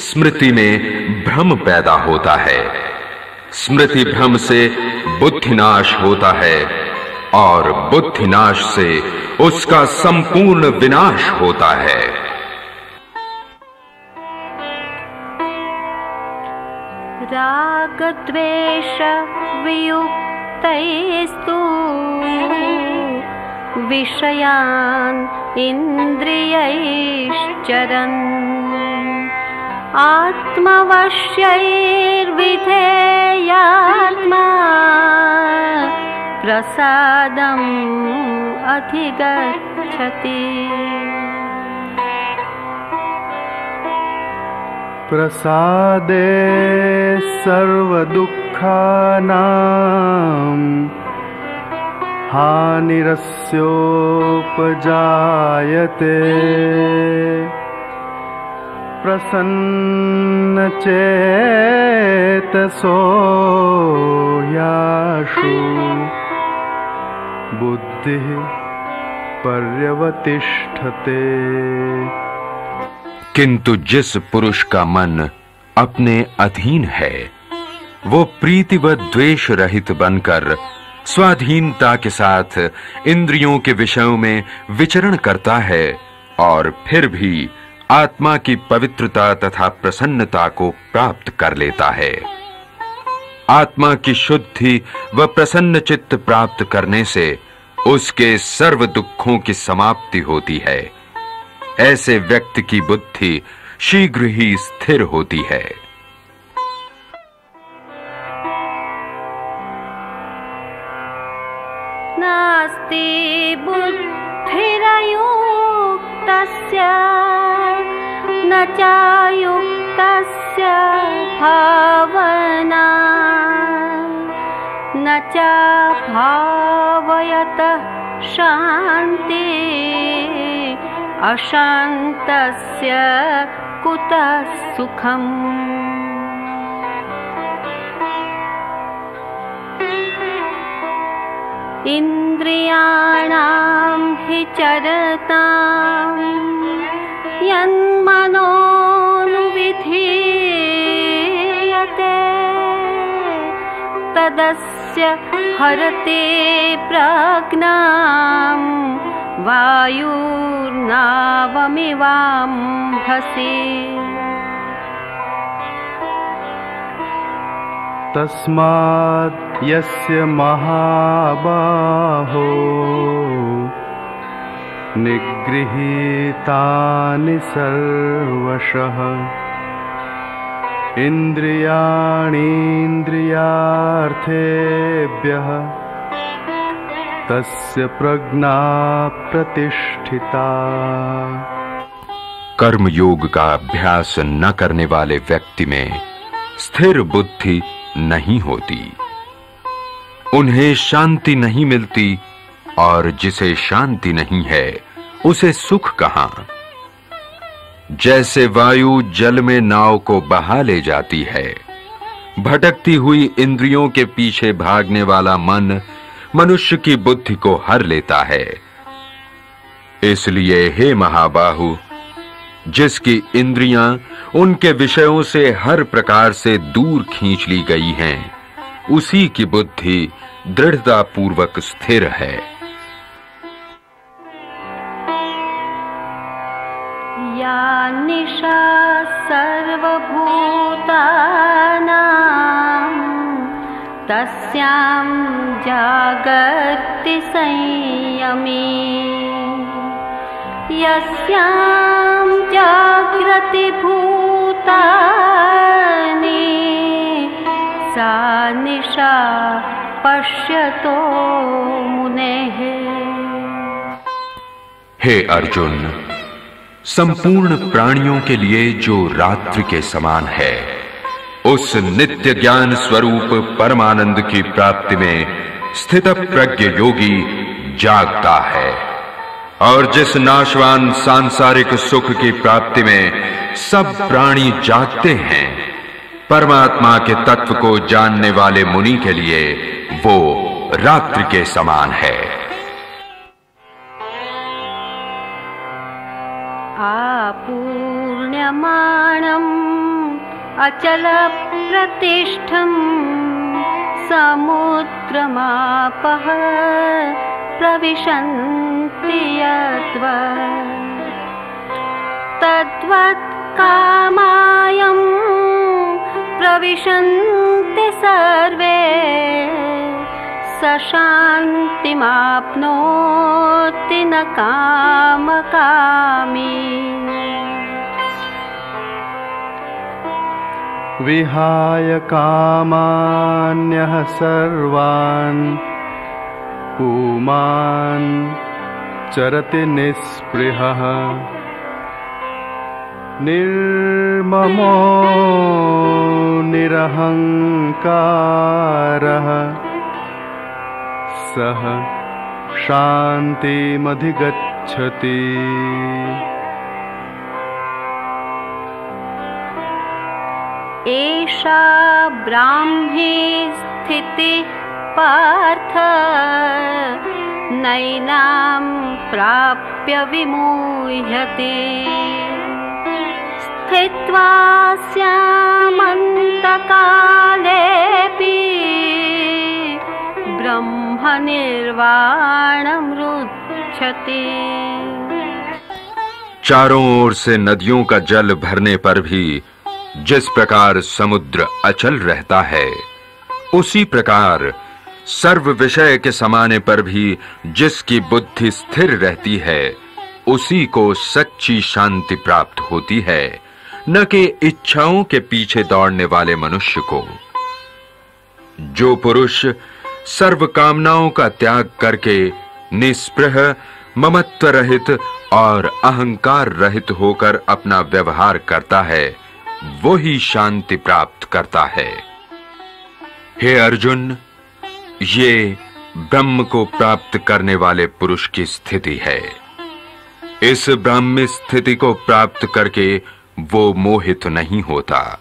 Speaker 1: स्मृति में भ्रम पैदा होता है। स्मृति भ्रम से बुद्धिनाश होता है और बुद्धिनाश से उसका संपूर्ण विनाश होता है।
Speaker 4: रागद्वेष वियुक्तैस्तु विषयान् इन्द्रियैश्चरन्। आत्मवश्यैर्विधेयात्मा। प्रसादम् अधिगच्छति।
Speaker 3: प्रसादे सर्वदुःखानां हानिरस्योपजायते। प्रसन्नचेतसो याशु। बुद्धिः पर्यवतिष्ठते।
Speaker 1: किंतु जिस पुरुष का मन अपने अधीन है वो प्रीति व द्वेष रहित बनकर स्वाधीनता के साथ इंद्रियों के विषयों में विचरण करता है और फिर भी आत्मा की पवित्रता तथा प्रसन्नता को प्राप्त कर लेता है। आत्मा की शुद्धि व प्रसन्न चित्त प्राप्त करने से उसके सर्व दुखों की समाप्ति होती है। ऐसे व्यक्ति की बुद्धि शीघ्र ही स्थिर होती है।
Speaker 4: नास्ति बुद्धिरयुक्तस्य न चायुक्तस्य भावना न च भावयतः शान्ति अशान्तस्य कुतः सुखम् इन्द्रियाणां हि चरतां यन्मनोनुविधीयते तदस्य हरते प्राज्ञां वायुर्नावमिवाम्भसि
Speaker 3: तस्मात् यस्य महाबाहो निगृहीतानि सर्वशः। तस्य प्रज्ञा प्रतिष्ठिता।
Speaker 1: कर्म योग का अभ्यास न करने वाले व्यक्ति में स्थिर बुद्धि नहीं होती। उन्हें शांति नहीं मिलती और जिसे शांति नहीं है, उसे सुख कहाँ? जैसे वायु जल में नाव को बहा ले जाती है, भटकती हुई इंद्रियों के पीछे भागने वाला मन मनुष्य की बुद्धि को हर लेता है। इसलिए हे महाबाहु जिसकी इंद्रियाँ उनके विषयों से हर प्रकार से दूर खींच ली गई हैं, उसी की बुद्धि दृढ़ता पूर्वक स्थिर है।
Speaker 4: या निशा सर्वभूतानां, तस्यां जागर्ति संयमी। भूतानि, सा निशा पश्यतो मुनेः।
Speaker 1: हे अर्जुन, संपूर्ण प्राणियों के लिए जो रात्रि के समान है, उस नित्य ज्ञान स्वरूप परमानंद की प्राप्ति में स्थित प्रज्ञ योगी जागता है। और जिस नाशवान सांसारिक सुख की प्राप्ति में सब प्राणी जागते हैं, परमात्मा के तत्व को जानने वाले मुनि के लिए वो रात्रि के समान है।
Speaker 4: आपूर्ण्यमाणम् अचलप्रतिष्ठं समुद्रमापः प्रविशन्ति तद्वत् कामायं प्रविशन्ति सर्वे। स शान्तिमाप्नोति न कामकामी
Speaker 3: विहाय कामान्यः सर्वान् पुमान् चरति निःस्पृहः। निर्ममो निरहङ्कारः। सः शान्तिमधिगच्छति
Speaker 4: एषा ब्राह्मी स्थितिः पार्थ। नैनां प्राप्य विमूह्यते। स्थित्वा स्यामन्तकालेऽपि ब्रह्मनिर्वाणमृच्छति।
Speaker 1: चारों ओर से नदियों का जल भरने पर भी जिस प्रकार समुद्र अचल रहता है, उसी प्रकार सर्व विषय के समाने पर भी जिसकी बुद्धि स्थिर रहती है, उसी को सच्ची शांति प्राप्त होती है, न कि इच्छाओं के पीछे दौड़ने वाले मनुष्य को। जो पुरुष सर्व कामनाओं का त्याग करके निस्पृह, ममत्व रहित और अहंकार रहित होकर अपना व्यवहार करता है वो ही शांति प्राप्त करता है। हे अर्जुन, ये ब्रह्म को प्राप्त करने वाले पुरुष की स्थिति है। इस ब्रह्म स्थिति को प्राप्त करके वो मोहित नहीं होता।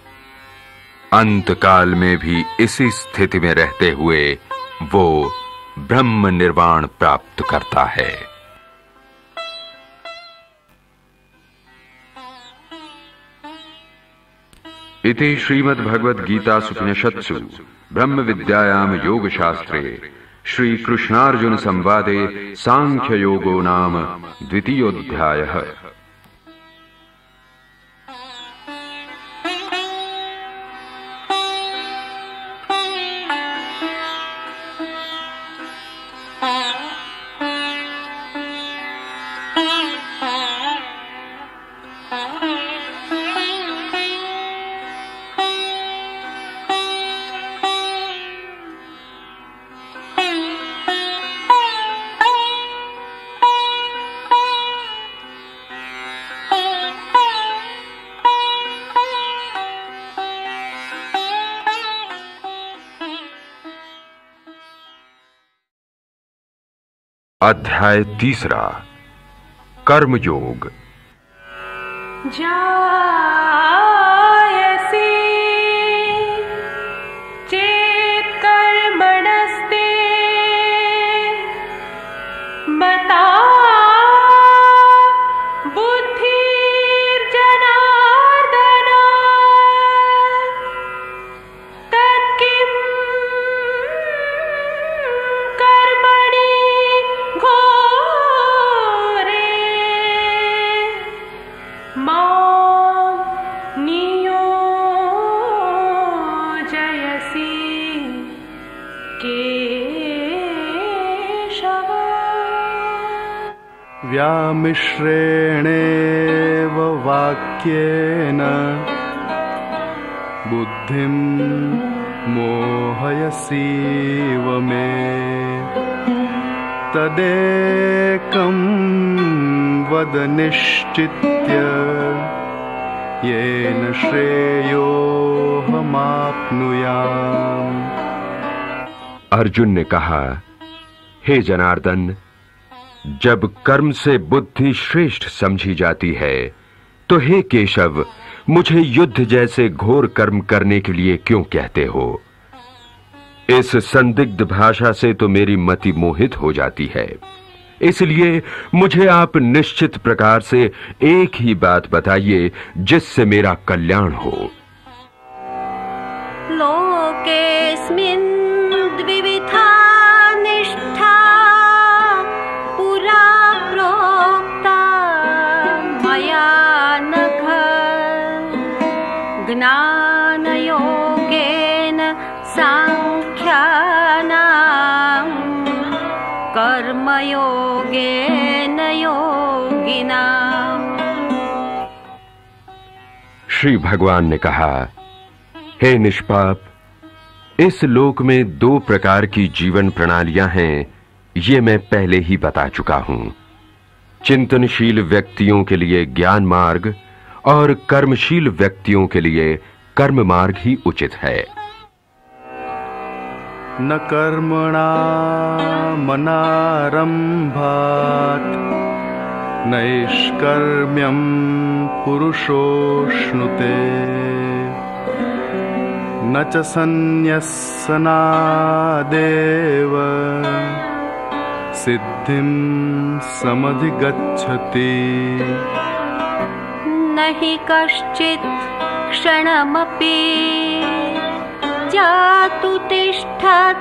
Speaker 1: अंतकाल में भी इसी स्थिति में रहते हुए वो ब्रह्म निर्वाण प्राप्त करता है। इति श्रीमद्भगवद्गीतासुपनिषत्सु ब्रह्मविद्यायां योगशास्त्रे श्रीकृष्णार्जुनसंवादे साङ्ख्ययोगो नाम द्वितीयोऽध्यायः अध्याय तीसरा कर्मयोग।
Speaker 5: जायसि
Speaker 3: व्यामिश्रेणेव वाक्येन बुद्धिं मोहयसीव मे तदेकं वद निश्चित्य येन श्रेयोऽहमाप्नुयाम्।
Speaker 1: अर्जुन ने कहा, हे जनार्दन जब कर्म से बुद्धि श्रेष्ठ समझी जाती है तो हे केशव, मुझे युद्ध जैसे घोर कर्म करने के लिए क्यों कहते हो? इस संदिग्ध भाषा से तो मेरी मति मोहित हो जाती है। इसलिए मुझे आप निश्चित प्रकार से एक ही बात बताइए, जिससे मेरा कल्याण हो।
Speaker 4: लोकेऽस्मिन् द्विविधा
Speaker 1: श्री भगवान ने कहा, हे निष्पाप, इस लोक में दो प्रकार की जीवन प्रणालियाँ हैं, ये मैं पहले ही बता चुका हूँ। चिंतनशील व्यक्तियों के लिए ज्ञान मार्ग और कर्मशील व्यक्तियों के लिए कर्म मार्ग ही उचित है।
Speaker 3: न कर्मणा मनारम्भात् नैष्कर्म्यं पुरुषोऽश्नुते न च सन्न्यस्सनादेव। सिद्धिं समधिगच्छति।
Speaker 4: न हि कश्चित् क्षणमपि जातु तिष्ठत्यकर्मकृ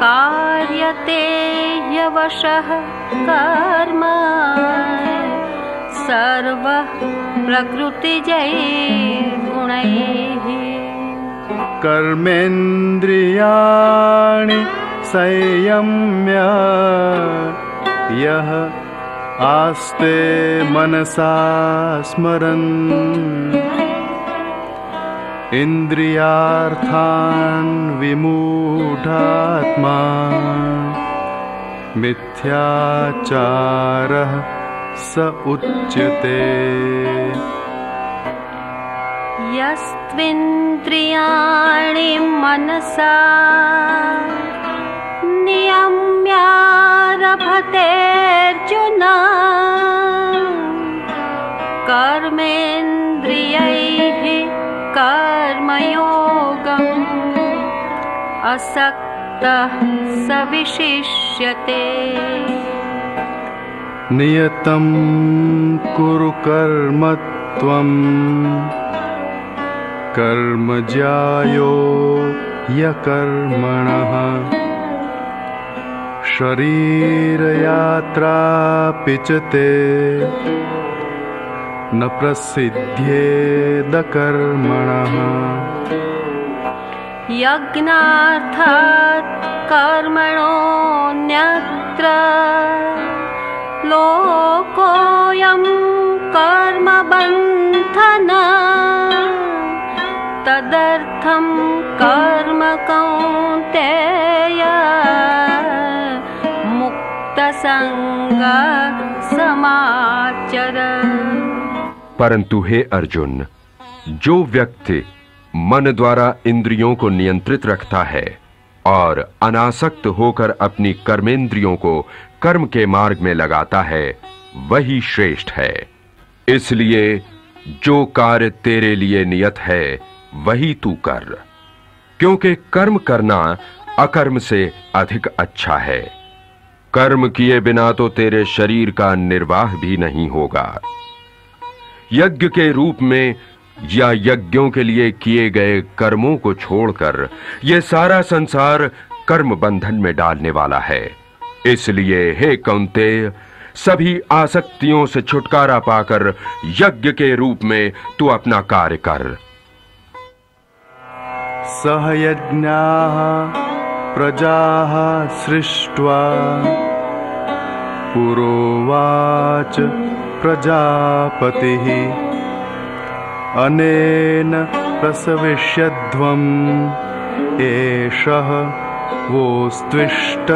Speaker 4: कार्यते ह्यवशः कर्म सर्वः प्रकृतिजैर्गुणैः
Speaker 3: कर्मेन्द्रियाणि संयम्य यः आस्ते मनसा स्मरन् इन्द्रियार्थान् विमूढात्मा। मिथ्याचारः स उच्यते।
Speaker 4: यस्त्विन्द्रियाणि मनसा नियम्यारभतेऽर्जुन। कर्मेन्द्रियैः असक्तः स विशिष्यते
Speaker 3: नियतं कुरु कर्म त्वम् कर्मज्यायो ह्यकर्मणः शरीरयात्रापि च ते। न प्रसिद्ध्येदकर्मणः
Speaker 4: यज्ञार्थात् कर्मणोऽन्यत्र लोकोऽयं कर्मबन्धन तदर्थं कर्म कौन्तेय मुक्तसङ्ग समाचर।
Speaker 1: परंतु हे अर्जुन जो व्यक्ति मन द्वारा इंद्रियों को नियंत्रित रखता है और अनासक्त होकर अपनी कर्मेंद्रियों को कर्म के मार्ग में लगाता है, वही श्रेष्ठ है। इसलिए, जो कार्य तेरे लिए नियत है, वही तू कर। क्योंकि कर्म करना अकर्म से अधिक अच्छा है। कर्म किए बिना तो तेरे शरीर का निर्वाह भी नहीं होगा। यज्ञ के रूप में या यज्ञों के लिए किए गए कर्मों को छोड़कर यह सारा संसार कर्म बंधन में डालने वाला है। इसलिए हे कौंते सभी आसक्तियों से छुटकारा पाकर यज्ञ के रूप में तू अपना कार्य कर।
Speaker 3: सहयज्ञाः प्रजा सृष्ट्वा। पुरोवाच प्रजापतिः। अनेन प्रसविष्यध्वम् एषः वोस्त्विष्टकामधुक्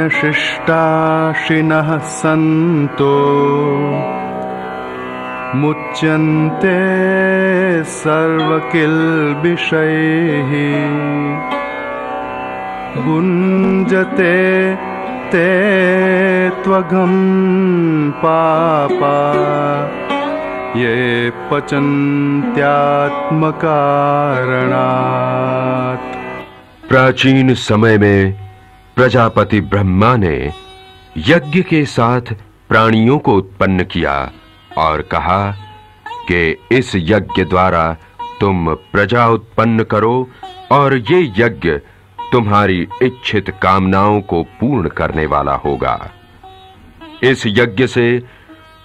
Speaker 3: यज्ञशिष्टाशिनः सन्तो। मुच्यन्ते सर्वकिल्बिषैः। भुञ्जते ते त्वघं पापा। ये पचन्त्यात्मकारणात्।
Speaker 1: प्राचीन समय में प्रजापति ब्रह्मा ने यज्ञ के साथ प्राणियों को उत्पन्न किया और कहा कि इस यज्ञ द्वारा तुम प्रजा उत्पन्न करो और ये यज्ञ तुम्हारी इच्छित कामनाओं को पूर्ण करने वाला होगा। इस यज्ञ से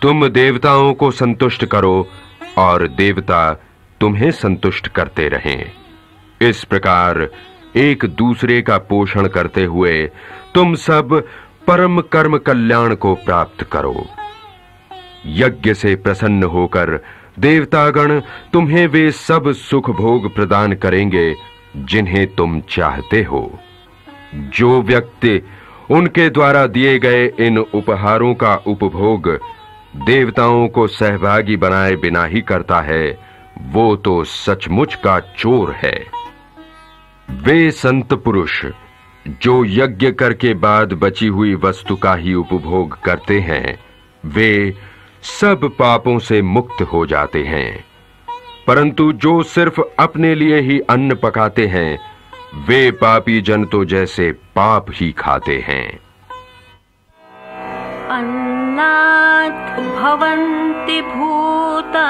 Speaker 1: तुम देवताओं को संतुष्ट करो और देवता तुम्हें संतुष्ट करते रहें। इस प्रकार एक दूसरे का पोषण करते हुए तुम सब परम कर्म कल्याण को प्राप्त करो। यज्ञ से प्रसन्न होकर देवतागण तुम्हें वे सब सुख भोग प्रदान करेंगे जिन्हें तुम चाहते हो। जो व्यक्ति उनके द्वारा दिए गए इन उपहारों का उपभोग देवताओं को सहभागी बनाए बिना ही करता है, वो तो सचमुच का चोर है। वे संत पुरुष, जो यज्ञ करके बाद बची हुई वस्तु का ही उपभोग करते हैं, वे सब पापों से मुक्त हो जाते हैं। परंतु जो सिर्फ़ अपने लिए ही अन्न पकाते हैं, वे पापी जन तो जैसे पाप ही खाते हैं।
Speaker 4: अन्नात् भवन्ति भूतानि।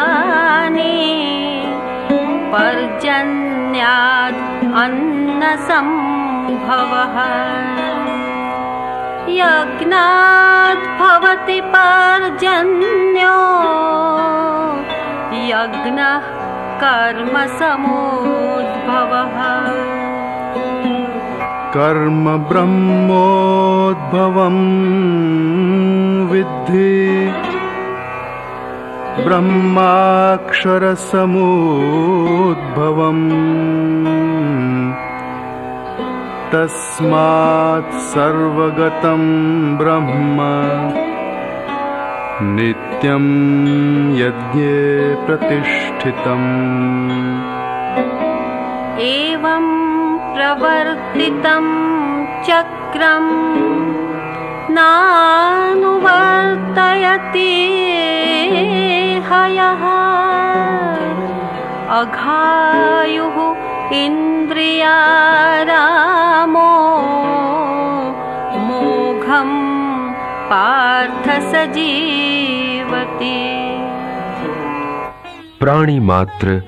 Speaker 4: पर्जन्यात् अन्नसम्भवः। यज्ञात् भवति पर्जन्यो। यज्ञः कर्मसमुद्भवः।
Speaker 3: कर्म ब्रह्मोद्भवं विद्धि ब्रह्माक्षरसमुद्भवम्। तस्मात् सर्वगतं ब्रह्म नित्यं यज्ञे प्रतिष्ठितम्।
Speaker 4: एवं प्रवर्तितं चक्रम् नानुवर्तयति हयः अघायुः इन्द्रियारामो पार्थ स जीवति
Speaker 1: प्राणी मात्र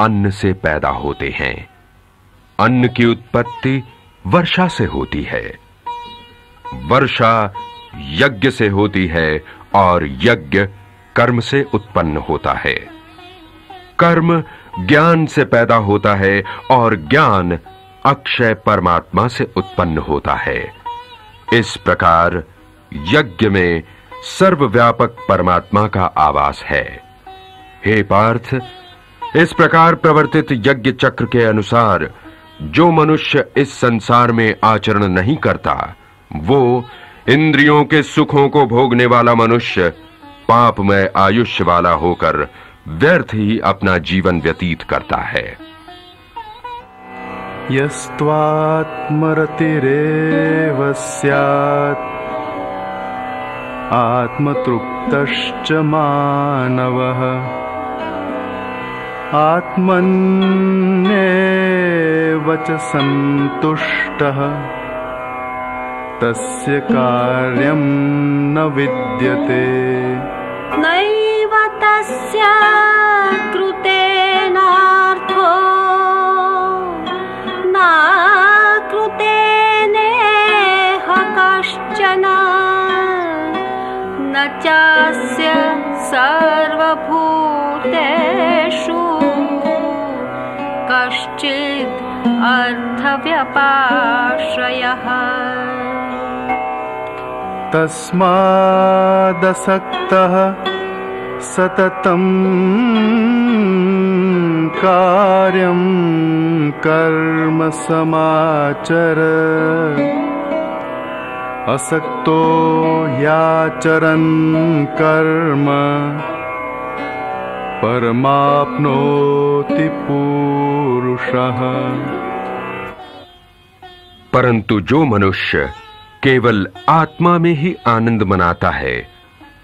Speaker 1: अन्न से पैदा होते हैं। अन्न की उत्पत्ति वर्षा से होती है। वर्षा यज्ञ से होती है और यज्ञ कर्म से उत्पन्न होता है। कर्म ज्ञान से पैदा होता है और ज्ञान अक्षय परमात्मा से उत्पन्न होता है। इस प्रकार यज्ञ में सर्वव्यापक परमात्मा का आवास है। हे पार्थ, इस प्रकार प्रवर्तित यज्ञ चक्र के अनुसार जो मनुष्य इस संसार में आचरण नहीं करता, वो इंद्रियों के सुखों को भोगने वाला मनुष्य पापमय आयुष्य वाला होकर व्यर्थ ही अपना जीवन व्यतीत करता है।
Speaker 3: यस्त्वात्मरतिरेव स्यात् आत्मतृप्तश्च मानवः। आत्मन्येव च सन्तुष्टः। तस्य कार्यं न विद्यते।
Speaker 4: नैव तस्य कृतेनार्थो नाकृतेनेह कश्चन। न चास्य सर्वभूतेषु। कश्चित् अर्थव्यपाश्रयः
Speaker 3: तस्मादसक्तः सततं कार्यं कर्म समाचर। असक्तो ह्याचरन् कर्म परमाप्नोति पुरुषः।
Speaker 1: परंतु जो मनुष्य केवल आत्मा में ही आनंद मनाता है,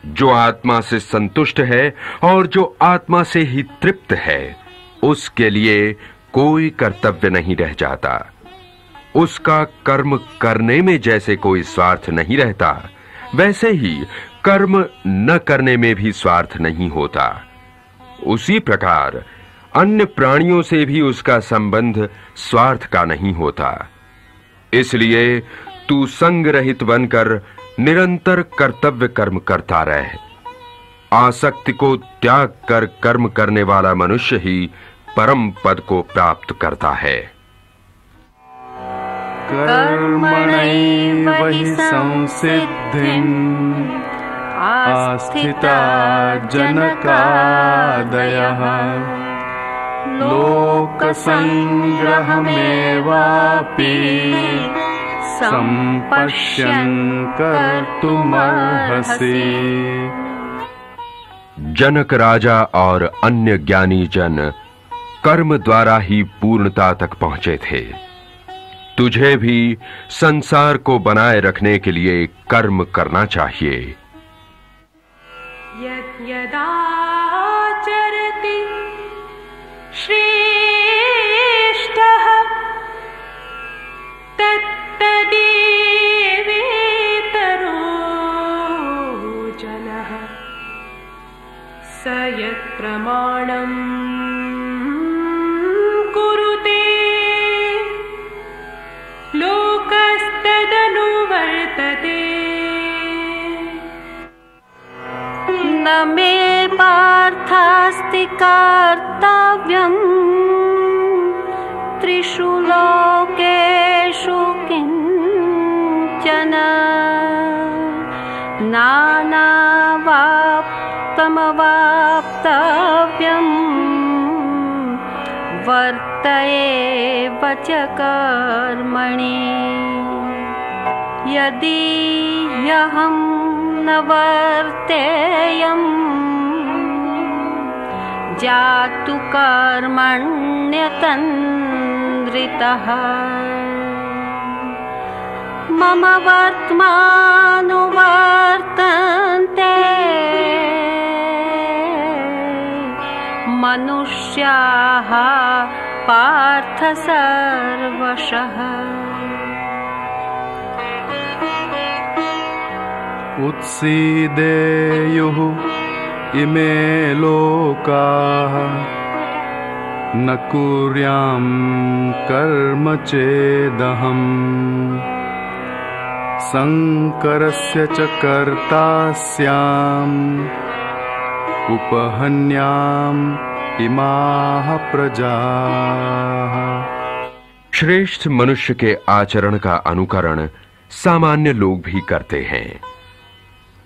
Speaker 1: जो आत्मा से संतुष्ट है और जो आत्मा से ही तृप्त है, उसके लिए कोई कर्तव्य नहीं रह जाता। उसका कर्म करने में जैसे कोई स्वार्थ नहीं रहता, वैसे ही कर्म न करने में भी स्वार्थ नहीं होता। उसी प्रकार अन्य प्राणियों से भी उसका संबंध स्वार्थ का नहीं होता। इसलिए तू संग रहित बनकर निरंतर कर्तव्य कर्म करता रह। आसक्ति को त्याग कर कर्म करने वाला मनुष्य ही परम पद को प्राप्त करता है।
Speaker 3: कर्मणैव हि संसिद्धिम् आस्थिता जनकादयः। लोकसङ्ग्रहमेवापि सम्पश्यन् कर्तुमर्हसि।
Speaker 1: जनक राजा और अन्य ज्ञानी जन कर्म द्वारा ही पूर्णता तक पहुँचे थे। तुझे भी संसार को बनाए रखने के लिए कर्म करना चाहिए।
Speaker 5: यद्यदाचरति श्रेष्ठः यत्प्रमाणम् कुरुते। लोकस्तदनुवर्तते।
Speaker 4: न मे पार्थास्ति कर्तव्यम् त्रिषु लोकेषु किञ्चन। नानावाप्तमवा व्यम् वर्तये वचकर्मणि। यदि अहं न वर्तेयम् जातु कर्मण्यतन्द्रितः। मम वर्त्मानुवर्तन्ते। मनुष्याः पार्थ सर्वशः।
Speaker 3: उत्सीदेयुः इमे लोकाः न कुर्यां कर्म चेदहम् शङ्करस्य च कर्ता स्याम् उपहन्याम् इमाः प्रजा।
Speaker 1: श्रेष्ठ मनुष्य के आचरण का अनुकरण सामान्य लोग भी करते हैं।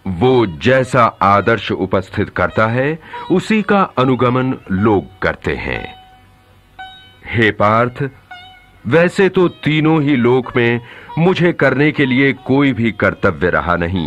Speaker 1: वो जैसा आदर्श उपस्थित करता है, उसी का अनुगमन लोग करते हैं। हे पार्थ, वैसे तो तीनों ही लोक में मुझे करने के लिए कोई भी कर्तव्य रहा नहीं।